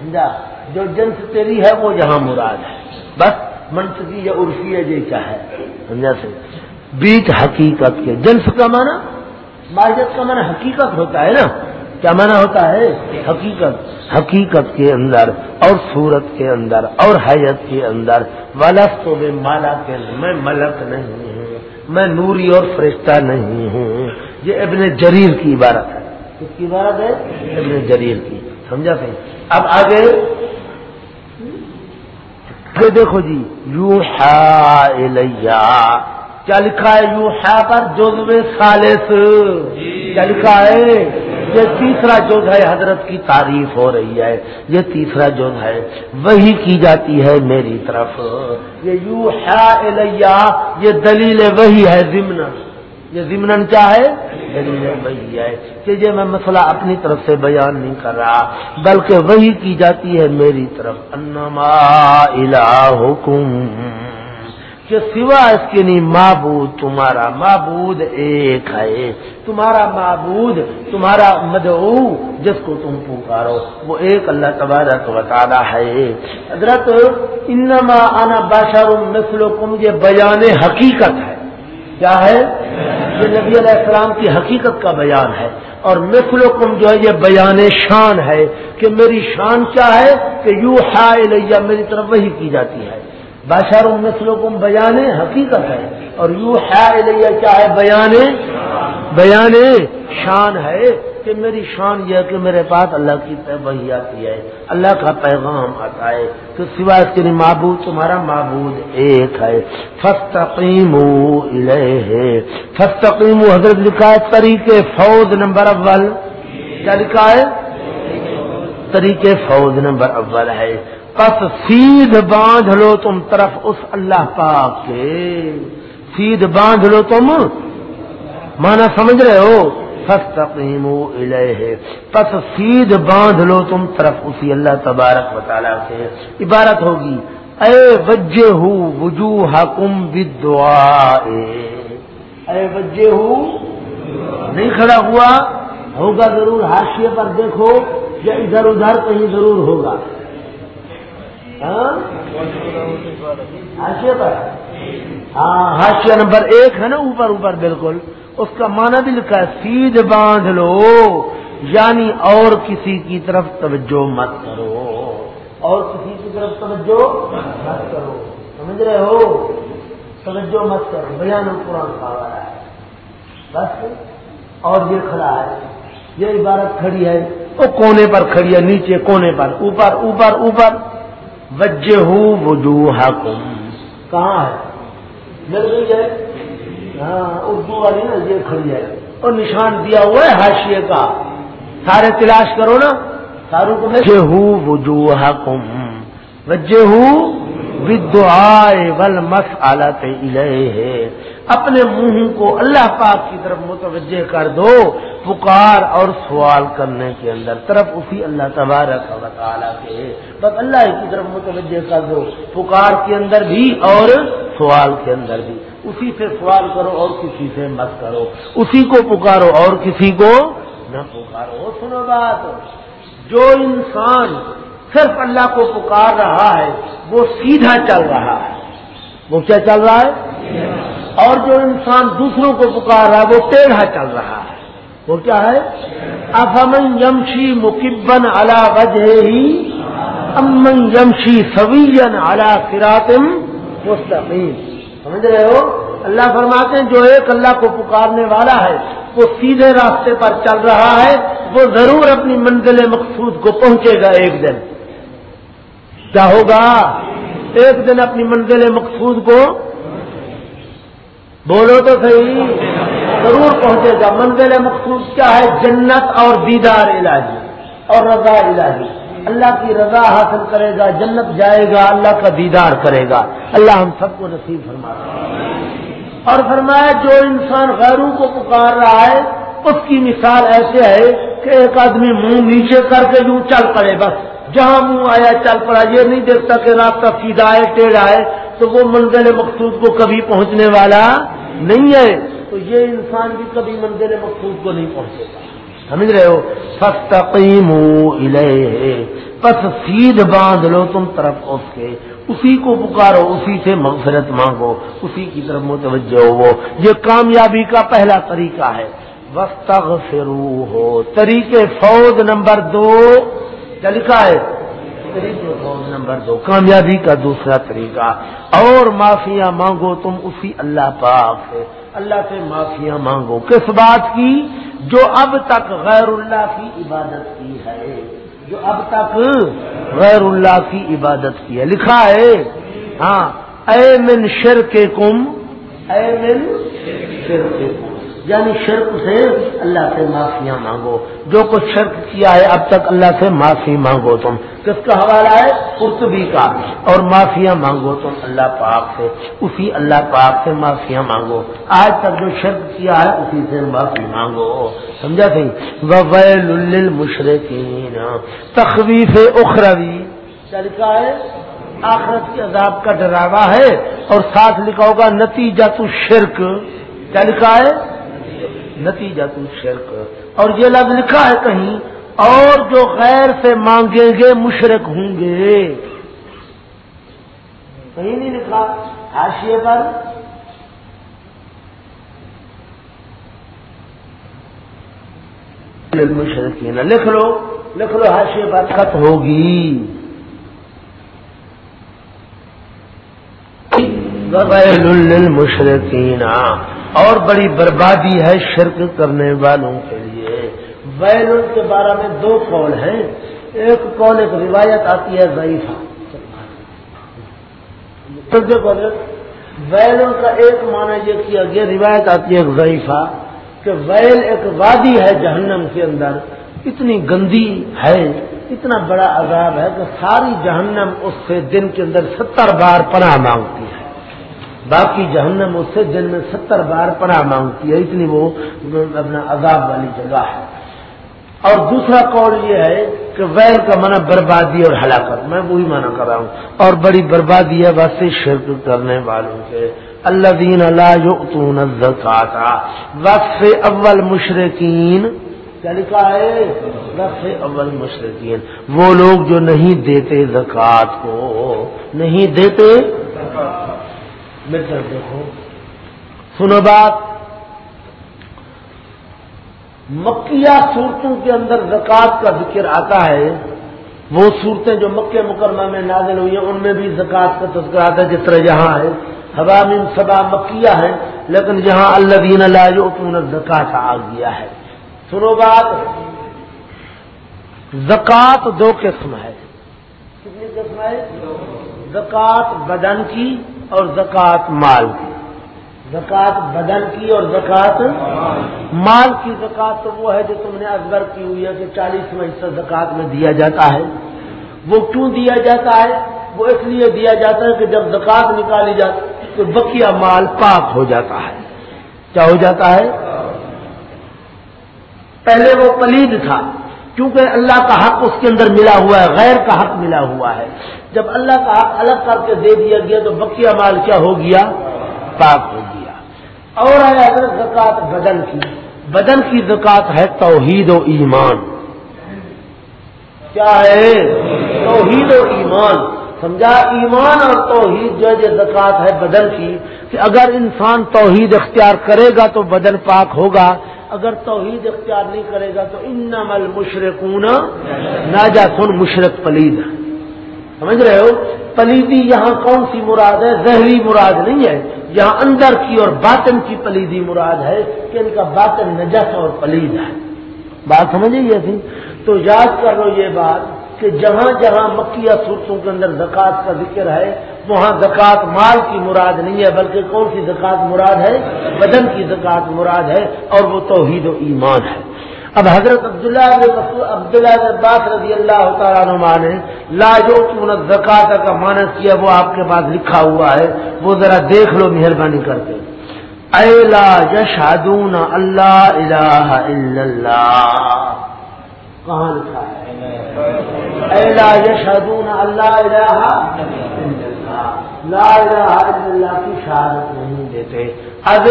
سمجھا؟ جو جنس تیری ہے، وہ یہاں مراد ہے۔ بس منسکی یا عرفی ہے، یہ کیا ہے؟ سمجھا؟ سے بیچ حقیقت کے۔ جنس کا معنی ماہیت کا معنی حقیقت ہوتا ہے نا۔ کیا مانا ہوتا ہے؟ حقیقت۔ حقیقت کے اندر اور صورت کے اندر اور حیت کے اندر۔ ولف تو بے مالا کے میں ملک نہیں ہوں۔ میں نوری اور فرشتہ نہیں ہوں۔ یہ ابن جریر کی عبارت ہے۔ کس کی عبارت ہے؟ ابن جریر کی۔ سمجھا سی اب آگے۔ دیکھو جی یو کیا لکھا ہے یو ہے پر جزو سالس کیا لکھا ہے یہ تیسرا جز ہے حضرت کی تعریف ہو رہی ہے۔ یہ تیسرا جز ہے۔ وہی کی جاتی ہے میری طرف۔ یہ یو ہے یہ دلیل وہی ہے ضمن یہ ضمن کیا ہے؟ دلیل وہی ہے۔ کہ یہ میں مسئلہ اپنی طرف سے بیان نہیں کر رہا بلکہ وہی کی جاتی ہے میری طرف۔ انما الہکم کہ سوا اس کے نہیں، معبود، تمہارا معبود ایک ہے۔ تمہارا معبود، تمہارا مدعو، جس کو تم پکارو، وہ ایک اللہ تبارک و تعالی ہے۔ حضرت، انما انا بشر مثلکم، یہ بیان حقیقت ہے۔ کیا ہے؟ یہ نبی علیہ السلام کی حقیقت کا بیان ہے۔ اور مثلکم جو ہے، یہ بیان شان ہے کہ میری شان کیا ہے؟ کہ یو ہا میری طرف وہی کی جاتی ہے۔ باشار مثلکم بیان حقیقت ہے اور یو ہے کیا ہے بیان؟ بیان شان ہے کہ میری شان یہ کہ میرے پاس اللہ کی وہی آتی ہے، اللہ کا پیغام آتا ہے تو سوائے اس کے لیے معبود، تمہارا معبود ایک ہے۔ فستقیم ہے فستقیم حضرت لکھا ہے طریقے فوج نمبر اول۔ کیا لکھا ہے؟ طریقے فوج نمبر اول ہے۔ پس سیدھ باندھ لو تم طرف اس اللہ پاک کے۔ سیدھ باندھ لو تم۔ مانا سمجھ رہے ہو؟ فستقیمو الیہ۔ پس سیدھ باندھ لو تم طرف اسی اللہ تبارک و تعالیٰ سے۔ عبارت ہوگی، اے وجہ ہو وجوہ کم اے وجہ ہو نہیں کھڑا ہوا، ہوگا ضرور حاشیے پر دیکھو، یا ادھر ادھر کہیں ضرور ہوگا۔ ہاشیے پر ہاں, ہاں، ہاشیا نمبر ایک ہے نا اوپر اوپر، بالکل۔ اس کا معنی بھی لکھا ہے، سیدھ باندھ لو۔ یعنی اور کسی کی طرف توجہ مت کرو۔ اور کسی کی طرف توجہ مت کرو۔ سمجھ رہے ہو؟ توجہ مت کرو۔ بیان قرآن کا ہے۔ بس۔ اور یہ کھڑا ہے۔ یہ عبارت کھڑی ہے۔ وہ کونے پر کھڑی ہے، نیچے کونے پر۔ اوپر اوپر اوپر۔ وجہ وجوہ کہاں ہے؟ مل ہے ہاں اردو والی نا یہ کھڑی ہے۔ اور نشان دیا ہوا ہے حاشیے کا۔ سارے تلاش کرو نا۔ ساروں کو وجہ وجوہ کم وجہ مس آلات اپنے منہ کو اللہ پاک کی طرف متوجہ کر دو پکار اور سوال کرنے کے اندر طرف اسی اللہ تبارک و تعالیٰ کے۔ بس اللہ کی طرف متوجہ کر دو پکار کے اندر بھی اور سوال کے اندر بھی۔ اسی سے سوال کرو اور کسی سے مت کرو۔ اسی کو پکارو اور کسی کو نہ پکارو۔ سنو بات۔ جو انسان صرف اللہ کو پکار رہا ہے، وہ سیدھا چل رہا ہے۔ وہ کیا چل رہا ہے؟ اور جو انسان دوسروں کو پکار رہا ہے، وہ ٹیڑھا چل رہا ہے۔ وہ کیا ہے؟ افمن یمشی مکبن الا وجہ ہی امن یمشی سوین الا سراتم مستقیم۔ سمجھ رہے ہو؟ اللہ فرماتے ہیں، جو ایک اللہ کو پکارنے والا ہے، وہ سیدھے راستے پر چل رہا ہے، وہ ضرور اپنی منزل مقصود کو پہنچے گا ایک دن۔ کیا ہوگا؟ ایک دن اپنی منزل مقصود کو بولو تو صحیح، ضرور پہنچے گا۔ منزل مقصود کیا ہے؟ جنت اور دیدار الہی، اور رضا الہی۔ اللہ کی رضا حاصل کرے گا، جنت جائے گا، اللہ کا دیدار کرے گا۔ اللہ ہم سب کو نصیب فرما۔ اور فرمایا، جو انسان غیروں کو پکار رہا ہے، اس کی مثال ایسے ہے کہ ایک آدمی منہ نیچے کر کے یوں چل پڑے بس۔ جہاں منہ آیا چل پڑا، یہ نہیں دیکھتا کہ راستہ سیدھا ہے، ٹیڑھا ہے۔ تو وہ منزل مقصود کو کبھی پہنچنے والا نہیں ہے۔ تو یہ انسان بھی کبھی منزل مقصود کو نہیں پہنچے گا۔ سمجھ رہے ہو؟ فستقیم پس سیدھ باندھ لو تم طرف اس کے۔ اسی کو پکارو، اسی سے مغفرت مانگو، اسی کی طرف متوجہ ہو یہ کامیابی کا پہلا طریقہ ہے۔ وقت ہو طریقے فوج نمبر دو۔ کیا لکھا ہے؟ نمبر دو، کامیابی کا دوسرا طریقہ۔ اور معافیاں مانگو تم اسی اللہ پاک سے۔ اللہ سے معافیاں مانگو۔ کس بات کی؟ جو اب تک غیر اللہ کی عبادت کی ہے۔ جو اب تک غیر اللہ کی عبادت کی ہے۔ لکھا ہے ہاں اے من شر کے کم اے من شرک یعنی شرک سے اللہ سے معافیاں مانگو۔ جو کچھ شرک کیا ہے اب تک اللہ سے معافی مانگو تم۔ کس کا حوالہ ہے؟ قرطبی کا۔ اور معافیاں مانگو تم اللہ پاک سے۔ اسی اللہ پاک سے معافیاں مانگو۔ آج تک جو شرک کیا ہے، اسی سے معافی مانگو۔ سمجھا سی ویل مشرقین تخویف اخروی کیا لکھا ہے؟ آخرت کے عذاب کا ڈراوا ہے۔ اور ساتھ لکھا ہوگا نتیجہ تو شرک کیا لکھا ہے؟ نتیجہ تو شرک اور یہ لفظ لکھا ہے کہیں، اور جو غیر سے مانگیں گے مشرق ہوں گے۔ کہیں نہیں لکھا، حاشیے پر۔ مشرقین لکھ لو لکھ لو، حاشیے پر خط ہوگی۔ مشرقین اور بڑی بربادی ہے شرک کرنے والوں کے لیے۔ ویل کے بارے میں دو قول ہیں۔ ایک قول ایک روایت آتی ہے ضعیفہ۔ ویل کا ایک معنی یہ کیا گیا، روایت آتی ہے ایک ضعیفہ کہ ویل ایک وادی ہے جہنم کے اندر۔ اتنی گندی ہے، اتنا بڑا عذاب ہے کہ ساری جہنم اس سے دن کے اندر ستر بار پناہ مانگتی ہے۔ باقی جہنم اس سے دن میں ستر بار پناہ مانگتی ہے، اتنی وہ اپنا عذاب والی جگہ ہے۔ اور دوسرا قول یہ ہے کہ ویل کا منع بربادی اور ہلاکت، میں وہی مانا کر رہا ہوں۔ اور بڑی بربادی ہے بس شرک کرنے والوں سے اللہ دین اللہ زکاتا وقف اول مشرقین کیا لکھا ہے؟ وقف اول مشرقین وہ لوگ جو نہیں دیتے زکات کو، نہیں دیتے طرف دیکھو سنو بات۔ مکیہ صورتوں کے اندر زکوٰۃ کا ذکر آتا ہے۔ وہ صورتیں جو مکہ مکرمہ میں نازل ہوئی ہیں، ان میں بھی زکوٰۃ کا تذکر آتا ہے، جس طرح جہاں ہے۔ حوامین سبا مکیہ ہے لیکن جہاں اللہ دین اللہ زکات آ گیا ہے۔ سنو بات۔ زکوٰۃ دو قسم ہے۔ کتنی قسم ہے؟ زکوٰۃ بدن کی اور زکوٰۃ مال کی۔ زکوٰۃ بدن کی اور زکوٰۃ مال کی۔ زکوٰۃ تو وہ ہے جو تم نے ازبر کی ہوئی ہے کہ چالیسواں حصہ زکوٰۃ میں دیا جاتا ہے۔ وہ کیوں دیا جاتا ہے؟ وہ اس لیے دیا جاتا ہے کہ جب زکوٰۃ نکالی جاتی تو بقیہ مال پاک ہو جاتا ہے۔ کیا ہو جاتا ہے؟ پہلے وہ پلید تھا۔ کیونکہ اللہ کا حق اس کے اندر ملا ہوا ہے، غیر کا حق ملا ہوا ہے۔ جب اللہ کا حق الگ کر کے دے دیا گیا تو بقیہ مال کیا ہو گیا؟ پاک ہو گیا۔ اور ہے اگر زکات بدن کی۔ بدن کی زکات ہے توحید و ایمان۔ کیا ہے؟ توحید و ایمان۔ سمجھا؟ ایمان اور توحید جو ہے زکات ہے بدن کی، کہ اگر انسان توحید اختیار کرے گا تو بدن پاک ہوگا۔ اگر توحید اختیار نہیں کرے گا تو ان مل مشرقون ناجا سن مشرق پلید سمجھ رہے ہو؟ پلیدی یہاں کون سی مراد ہے؟ زہری مراد نہیں ہے۔ یہاں اندر کی اور باطن کی پلیدی مراد ہے کہ ان کا باطن نجس اور پلید ہے۔ بات سمجھے یہ تھی تو یاد کر لو یہ بات کہ جہاں جہاں مکیہ صورتوں کے اندر زکوٰۃ کا ذکر ہے وہاں زکوٰۃ مال کی مراد نہیں ہے، بلکہ کون سی زکوٰۃ مراد ہے؟ بدن کی زکوٰۃ مراد ہے اور وہ توحید و ایمان ہے۔ اب حضرت عبداللہ عبداللہ عباس رضی اللہ تعالیٰ نما نے لاجو زکات کا مانس کیا، وہ آپ کے پاس لکھا ہوا ہے۔ وہ ذرا دیکھ لو، مہربانی کر کے اے لا یشادون اللہ الہ الا اللہ۔ کہاں لکھا ہے؟ اے لا یشادون اللہ الہ لا الہ الا اللہ کی شہادت نہیں دیتے۔ اب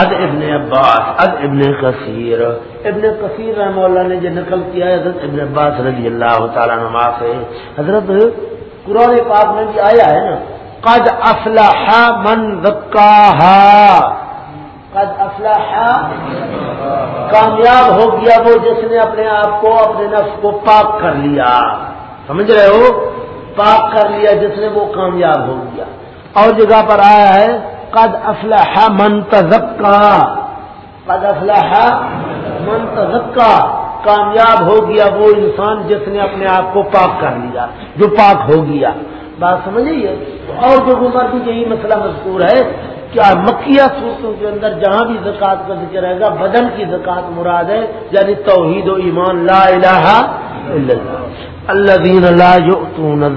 اد ابن عباس اد ابن کثیر۔ ابن کثیر رحمہ اللہ نے جو نقل کیا ہے، حضرت ابن عباس رضی اللہ تعالیٰ نما سے۔ حضرت قرآن پاک میں بھی آیا ہے نا، قد افلح من ذکاہا قد افلح، کامیاب ہو گیا وہ جس نے اپنے آپ کو، اپنے نفس کو پاک کر لیا۔ سمجھ رہے ہو؟ پاک کر لیا جس نے وہ کامیاب ہو گیا۔ اور جگہ پر آیا ہے، قد افلح من تزکا قد افلح من تزکا کامیاب ہو گیا وہ انسان جس نے اپنے آپ کو پاک کر لیا، جو پاک ہو گیا۔ بات سمجھیے اور جو عمر بھی یہی مسئلہ مذکور ہے کیا مکیہ صورتوں کے اندر جہاں بھی زکوٰۃ کا ذکر رہے گا، بدن کی زکوٰۃ مراد ہے یعنی توحید و ایمان، لا الہ الا اللہ۔ اللہ دین اللہ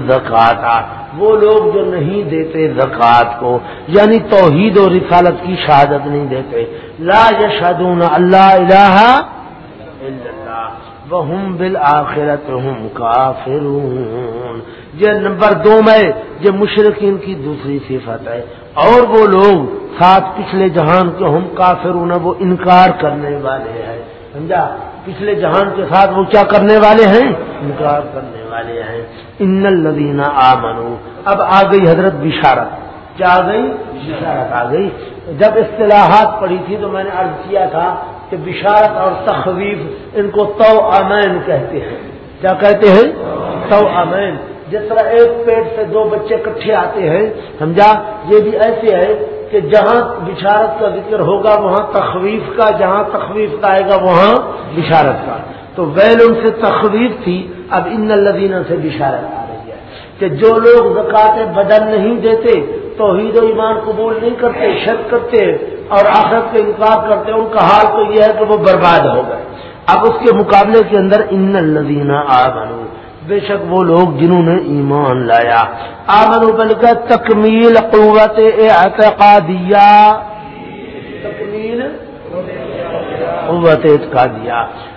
زکات وہ لوگ جو نہیں دیتے زکوٰۃ کو یعنی توحید و رسالت کی شہادت نہیں دیتے۔ لا یشہدون اللہ الہ الا اللہ۔ وہم بالآخرت ہم کافرون۔ یہ نمبر دو میں یہ مشرقین کی دوسری صفت ہے۔ اور وہ لوگ ساتھ پچھلے جہان کے ہم کافر وہ انکار کرنے والے ہیں۔ سمجھا؟ پچھلے جہان کے ساتھ وہ کیا کرنے والے ہیں؟ انکار کرنے والے ہیں۔ ان الدینہ آ اب آ گئی حضرت بشارت۔ کیا آ گئی؟ بشارت آ گئی۔ جب اصطلاحات پڑھی تھی تو میں نے عرض کیا تھا کہ بشارت اور تخویف ان کو تو امین کہتے ہیں۔ کیا کہتے ہیں؟ تو امین جس طرح ایک پیٹ سے دو بچے کٹھے آتے ہیں، سمجھا؟ یہ بھی ایسے ہے کہ جہاں بشارت کا ذکر ہوگا وہاں تخویف کا، جہاں تخویف کا آئے گا وہاں بشارت کا۔ تو ویل ان سے تخویف تھی، اب ان الدینہ سے بشارت آ رہی ہے۔ کہ جو لوگ زکات بدن نہیں دیتے، توحید و ایمان قبول نہیں کرتے شک کرتے اور آخرت کا انکار کرتے، ان کا حال تو یہ ہے کہ وہ برباد ہو گئے۔ اب اس کے مقابلے کے اندر ان الدینہ آ بنو بے شک وہ لوگ جنہوں نے ایمان لایا۔ آمن بل کا تکمیل قوت اعتقادیہ۔ تکمیل قوت اعتقادیہ۔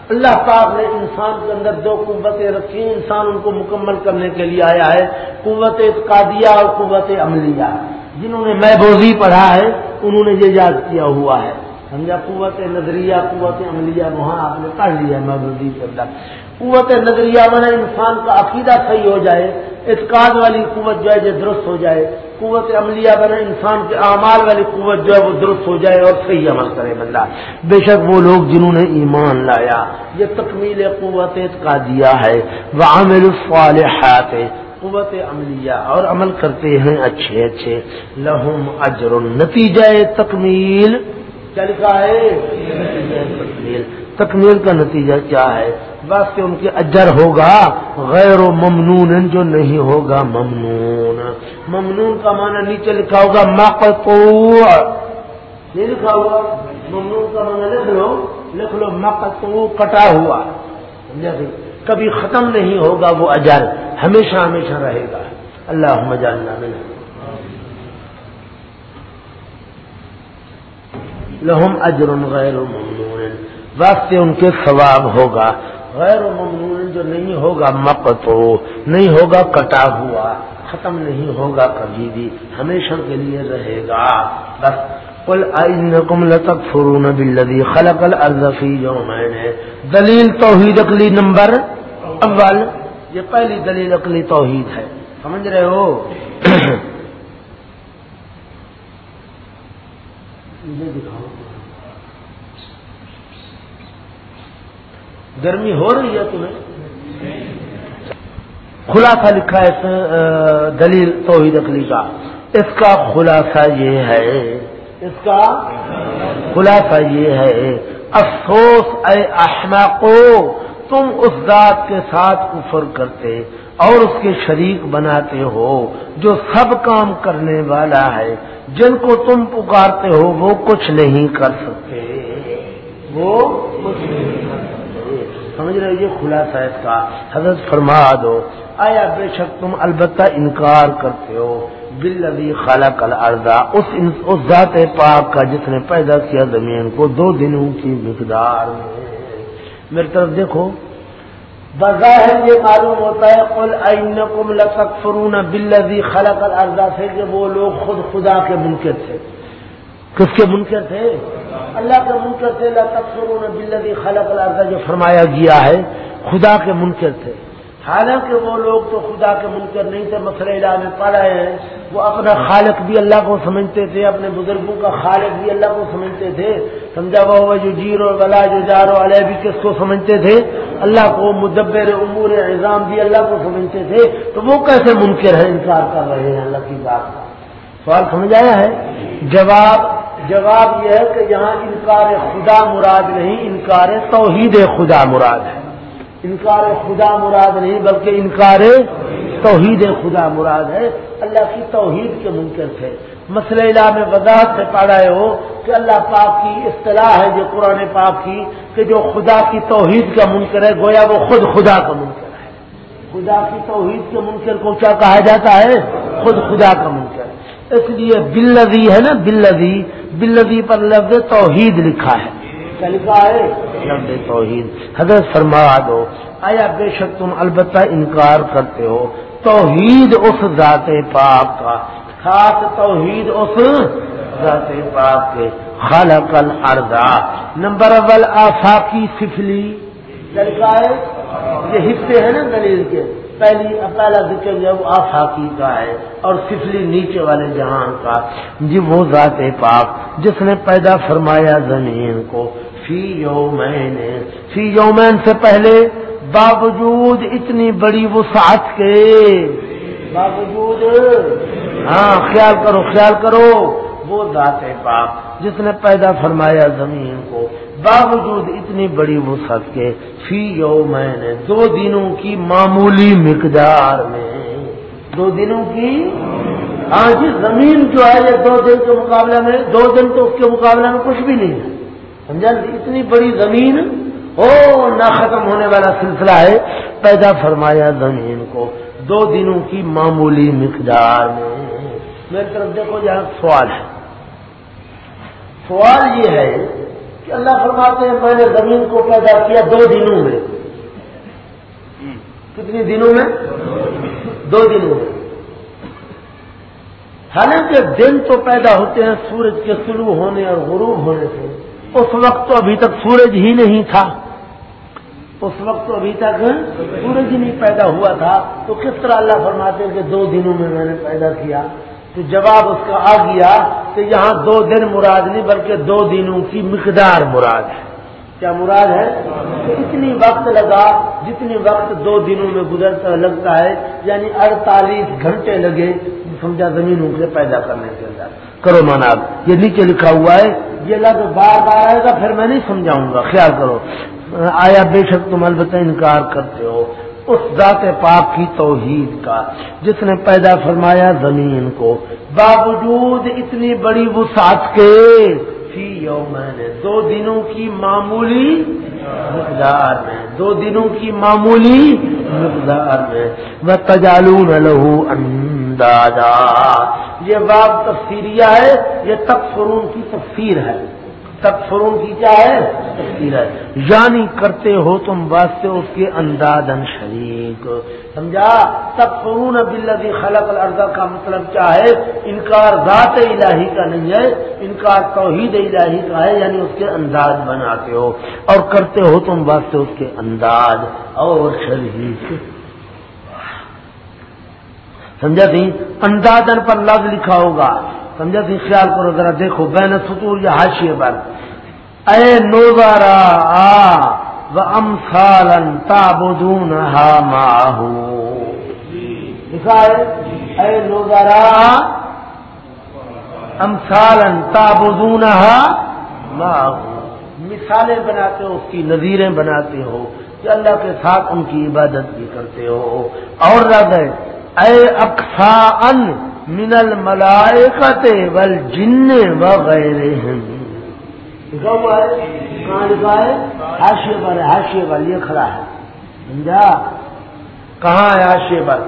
اللہ پاک نے انسان کے اندر دو قوتیں رکھی انسان ان کو مکمل کرنے کے لیے آیا ہے۔ قوت اعتقادیہ اور قوت عملیہ۔ جنہوں نے میں بوزی پڑھا ہے، انہوں نے یہ یاد کیا ہوا ہے۔ سمجھا؟ قوت نظریہ، قوت عملیہ، وہاں آپ نے پڑھ لیا محبوبی کے اندر۔ قوت نظریہ بنا انسان کا عقیدہ صحیح ہو جائے، اعتقاد والی قوت جو ہے جو درست ہو جائے، قوت عملیہ بنا انسان کے اعمال والی قوت جو ہے وہ درست ہو جائے اور صحیح عمل کرے بندہ۔ بے شک وہ لوگ جنہوں نے ایمان لایا، یہ تکمیل قوت اعتقادیہ ہے۔ وہ عامر الصالحات۔ قوت عملیہ اور عمل کرتے ہیں اچھے اچھے۔ لہم اجر۔ نتیجہ تکمیل۔ کیا لکھا ہے؟ تکمیل۔ تکمیل کا نتیجہ کیا ہے؟ بس کہ ان کے اجر ہوگا، غیر و ممنون جو نہیں ہوگا، ممنون۔ ممنون کا معنی نیچے لکھا ہوگا، مقطوع۔ یہ لکھا ہوگا ممنون کا معنی لکھ لو لکھ لو، مقطوع، کٹا ہوا۔ کبھی ختم نہیں ہوگا وہ اجر، ہمیشہ ہمیشہ رہے گا۔ اللہ مجاللہ میں لہم اجر غیر ممنون۔ واسطے ان کے ثواب ہوگا غیر ممنون جو نہیں ہوگا مقتو نہیں ہوگا کٹا ہوا، ختم نہیں ہوگا کبھی بھی، ہمیشہ کے لیے رہے گا۔ بس کل کم لطک فرون بلدی خلق الفی جو میں نے دلیل توحید اقلی نمبر اول۔ یہ پہلی دلیل اقلی توحید ہے۔ سمجھ رہے ہو؟ دکھاؤ۔ گرمی ہو رہی ہے تمہیں؟ خلاصہ لکھا ہے دلیل توحید اقلی کا۔ اس کا خلاصہ یہ ہے، اس کا خلاصہ یہ ہے، افسوس اے احمقو، تم اس ذات کے ساتھ کفر کرتے اور اس کے شریک بناتے ہو، جو سب کام کرنے والا ہے۔ جن کو تم پکارتے ہو، وہ کچھ نہیں کر سکتے۔ وہ کچھ نہیں سمجھ رہے یہ خلاصہ اس کا حضرت فرما دو۔ آیا بے شک تم البتہ انکار کرتے ہو؟ بل ابھی خالہ کل اس اس ذات پاک کا جس نے پیدا کیا زمین کو دو دنوں کی مقدار میں۔ میری طرف دیکھو۔ بظاہر یہ معلوم ہوتا ہے، قل اینکم لتکفرون بالذی خلق الارض سے کہ وہ لوگ خود خدا کے منکر تھے۔ کس کے منکر تھے؟ اللہ کے منکر تھے اللہ تفسرون بلدی خلق الارض، جو فرمایا گیا ہے، خدا کے منکر تھے۔ حالانکہ وہ لوگ تو خدا کے منکر نہیں تھے، مسئلہ علاج میں پڑھ رہے ہیں۔ وہ اپنا خالق بھی اللہ کو سمجھتے تھے، اپنے بزرگوں کا خالق بھی اللہ کو سمجھتے تھے۔ سمجھا وہ جو جیر اور ولا جو جارو علیہ بھی کس کو سمجھتے تھے؟ اللہ کو، مدبر امور اعظام بھی اللہ کو سمجھتے تھے۔ تو وہ کیسے منکر ہیں، انکار کر رہے ہیں اللہ کی بات کا؟ سوال سمجھ آیا ہے؟ جواب جواب یہ ہے کہ یہاں انکار خدا مراد نہیں، انکار توحید خدا مراد ہے۔ انکار خدا مراد نہیں بلکہ انکار توحید خدا مراد ہے۔ اللہ کی توحید کے منکر تھے۔ مسئلہ علا میں وضاحت سے پڑھا ہو کہ اللہ پاک کی اصطلاح ہے جو قرآن پاک کی کہ جو خدا کی توحید کا منکر ہے، گویا وہ خود خدا کا منکر ہے۔ خدا کی توحید کے منکر کو کیا کہا جاتا ہے؟ خود خدا کا منکر۔ اس لیے بلدی ہے نا بلدی بلدی پر لفظ توحید لکھا ہے۔ کیا لکھا ہے؟ لفظ توحید۔ حضرت فرما دو آیا بے شک تم البتہ انکار کرتے ہو؟ توحید اس ذات پاک کا خاص توحید اس ذات پاک کے۔ خالق الارضا نمبر اول آفاقی سفلی۔ لڑکا ہے؟ یہ حصے ہیں نا دلیل کے۔ پہلی پہلا ذکر جب آفاقی کا ہے اور سفلی نیچے والے جہان کا۔ جی وہ ذات پاک جس نے پیدا فرمایا زمین کو۔ فی یومین۔ فی یومین سے پہلے باوجود اتنی بڑی وسعت کے۔ باوجود۔ ہاں خیال کرو خیال کرو۔ وہ ذات پاک جس نے پیدا فرمایا زمین کو۔ باوجود اتنی بڑی وسعت کے فی یو میں نے دو دنوں کی معمولی مقدار میں۔ دو دنوں کی؟ ہاں جی زمین جو ہے یہ دو دن کے مقابلے میں، دو دن تو اس کے مقابلے میں کچھ بھی نہیں ہے۔ سمجھا جی؟ اتنی بڑی زمین نہ ختم ہونے والا سلسلہ ہے۔ پیدا فرمایا زمین کو دو دنوں کی معمولی مقدار میں۔ میری طرف دیکھو یہاں سوال ہے۔ سوال یہ ہے کہ اللہ فرماتے ہیں میں نے زمین کو پیدا کیا دو دنوں میں۔ کتنی دنوں میں؟ دو دنوں میں۔ حالانکہ دن تو پیدا ہوتے ہیں سورج کے شروع ہونے اور غروب ہونے سے۔ اس وقت تو ابھی تک سورج ہی نہیں تھا۔ اس وقت تو ابھی تک سورج ہی نہیں پیدا ہوا تھا۔ تو کس طرح اللہ فرماتے ہیں کہ دو دنوں میں میں نے پیدا کیا؟ تو جواب اس کا آ گیا کہ یہاں دو دن مراد نہیں بلکہ دو دنوں کی مقدار مراد ہے۔ کیا مراد ہے؟ اتنی وقت لگا جتنی وقت دو دنوں میں گزرتا لگتا ہے یعنی اڑتالیس گھنٹے لگے سمجھا زمینوں سے پیدا کرنے کے اندر۔ کرو مناب یہ نیچے لکھا ہوا ہے، یہ لفظ بار بار آئے گا، پھر میں نہیں سمجھاؤں گا۔ خیال کرو۔ آیا بے شک تم البتہ انکار کرتے ہو۔ اس ذات پاک کی توحید کا، جس نے پیدا فرمایا زمین کو۔ باوجود اتنی بڑی وسعت کے، فی یوم دو دنوں کی معمولی مقدار میں، دو دنوں کی معمولی مقدار میں۔ وہ تجالون لہو اندازا یہ باب تفسیریہ ہے، یہ تکفرون کی تفسیر ہے۔ تک فرون کی کیا ہے؟ یعنی کرتے ہو تم واسطے اس کے انداز شریک۔ سمجھا؟ تک فرون بلدی خلق الرضا کا مطلب کیا ہے؟ انکار ذات الہی کا نہیں ہے، انکار توحید الہی کا ہے یعنی اس کے انداز بناتے ہو۔ اور کرتے ہو تم واسطے اس کے انداز اور شریک۔ سمجھا تھی؟ اندازن پر لفظ لکھا ہوگا۔ سمجھا سی خیال کرو ذرا دیکھو، بین سطور یا حاشیے پر اے نوزارا آ، و ام تابدون ہا ماہو لکھا ہے، اے نوزارا ام سالن تابدون ہا ماہو مثالیں بناتے ہو، اس کی نظیریں بناتے ہو، کہ اللہ کے ساتھ ان کی عبادت بھی کرتے ہو۔ اور رد ہے، اے اکسا ان منل ملائکت ول جن وغیرہ کہاں لکھا ہے ہاشیے پر ہاشیے پر یہ کھڑا ہے سمجھا کہاں ہے ہاشیے پر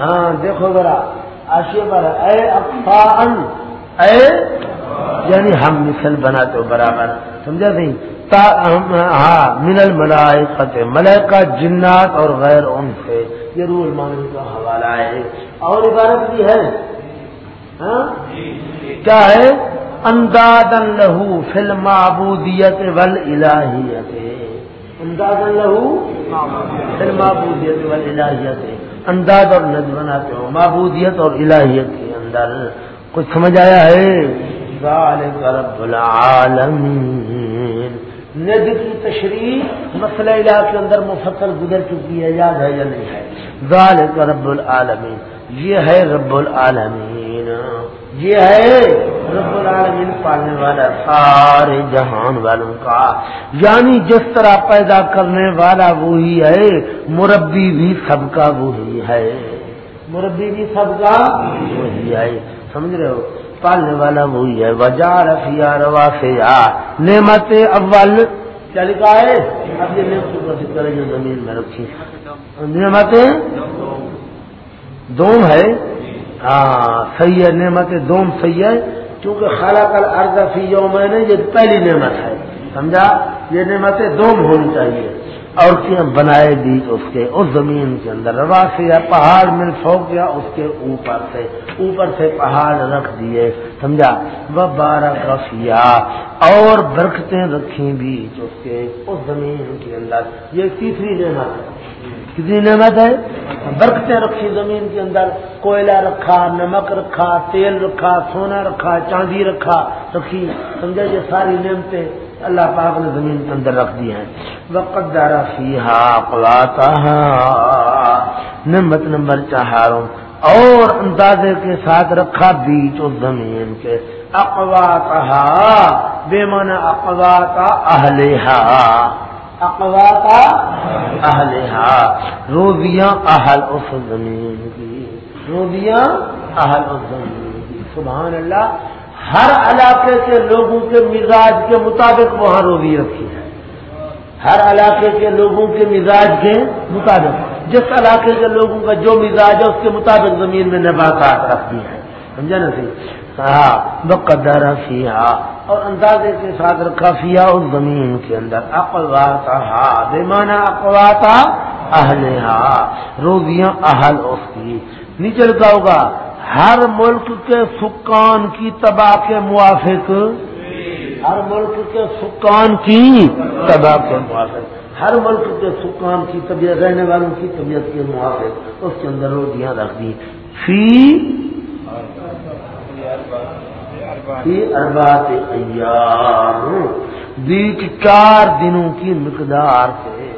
ہاں دیکھو ذرا ہاشیے پر اے افان اے یعنی ہم مثل بناتے ہو برابر، سمجھا نہیں؟ ہاں منل ملائکت ملائکہ، جنات اور غیر ان سے، یہ رول ماننے کا حوالہ ہے۔ اور عبارت بھی ہے کیا ہے؟ اندازن لہو فلم معبودیت ول الہیت اندازن لہو فلم معبودیت ول الہیت انداز اور نظر بناتے ہو، معبودیت اور الہیت کے اندر۔ کچھ سمجھ آیا ہے؟ ذالک رب العالمین۔ ند کی تشریح مسئلہ الہ کے اندر مفصل گزر چکی ہے، یاد ہے یا نہیں ہے؟ ذالک رب العالمین۔ یہ ہے رب العالمین۔ یہ ہے رب العالمین پالنے والا سارے جہان والوں کا یعنی جس طرح پیدا کرنے والا وہی ہے مربی بھی سب کا وہی ہے مربی بھی سب کا وہی آئی سمجھ رہے ہو پالنے والا وہی ہے وجہ رفیہ روا سے نعمت اول کیا لکھا ہے اب یہ نعمت کرے جو زمین میں رکھی نعمت دوم ہے ہاں صحیح ہے، نعمت دوم صحیح ہے، کیونکہ خالہ کل ارد فی یوم میں یہ پہلی نعمت ہے، سمجھا؟ یہ نعمتیں دوم ہونی چاہیے۔ اور کیا بنائے بیچ اس کے، اس زمین کے اندر روا سے یا پہاڑ مل سو گیا، اس کے اوپر سے اوپر سے پہاڑ رکھ دیے، سمجھا؟ وہ بارہ کفیا اور برکتیں رکھی بیچ اس کے، اس زمین کے اندر۔ یہ تیسری نعمت ہے۔ کتنی نعمت ہے؟ برکتیں رکھی زمین کے اندر، کوئلہ رکھا، نمک رکھا، تیل رکھا، سونا رکھا، چاندی رکھا، رکھی۔ سمجھا یہ ساری نعمتیں اللہ پاک نے زمین کے اندر رکھ دی ہیں۔ وقت دارا فیحا پلاتا نمبر نمبر چہاروں اور اندازے کے ساتھ رکھا بیچ اس زمین کے۔ اقواتا بے من اقواتا اہلہا۔ اقواتا اہلہا۔ روزیاں اہل اس زمین کی۔ روزیاں اہل اس زمین کی۔ سبحان اللہ، ہر علاقے کے لوگوں کے مزاج کے مطابق وہاں روزی رکھی ہے۔ ہر علاقے کے لوگوں کے مزاج کے مطابق۔ جس علاقے کے لوگوں کا جو مزاج ہے، اس کے مطابق زمین میں نباتات رکھ دی ہے۔ سمجھا نا سی؟ ہاں بقدر فیا اور اندازے کے ساتھ رکھا فیا اس زمین کے اندر۔ اقواتا بے مانا اقواتا اہل روزیاں اہل اس کی۔ نیچے لکھا ہوگا، ہر ملک کے سکان کی تباہ کے موافق۔ ہر ملک کے سکان کی تباہ کے موافق۔ ہر ملک کے سکان کی طبیعت، رہنے والوں کی طبیعت کے موافق۔ اس کے اندر روٹیاں رکھ دی۔ فی اربات ایام۔ بیچ چار دنوں کی مقدار سے۔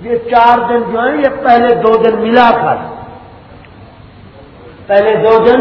یہ چار دن جو ہیں، یہ پہلے دو دن ملا کر پہلے دو دن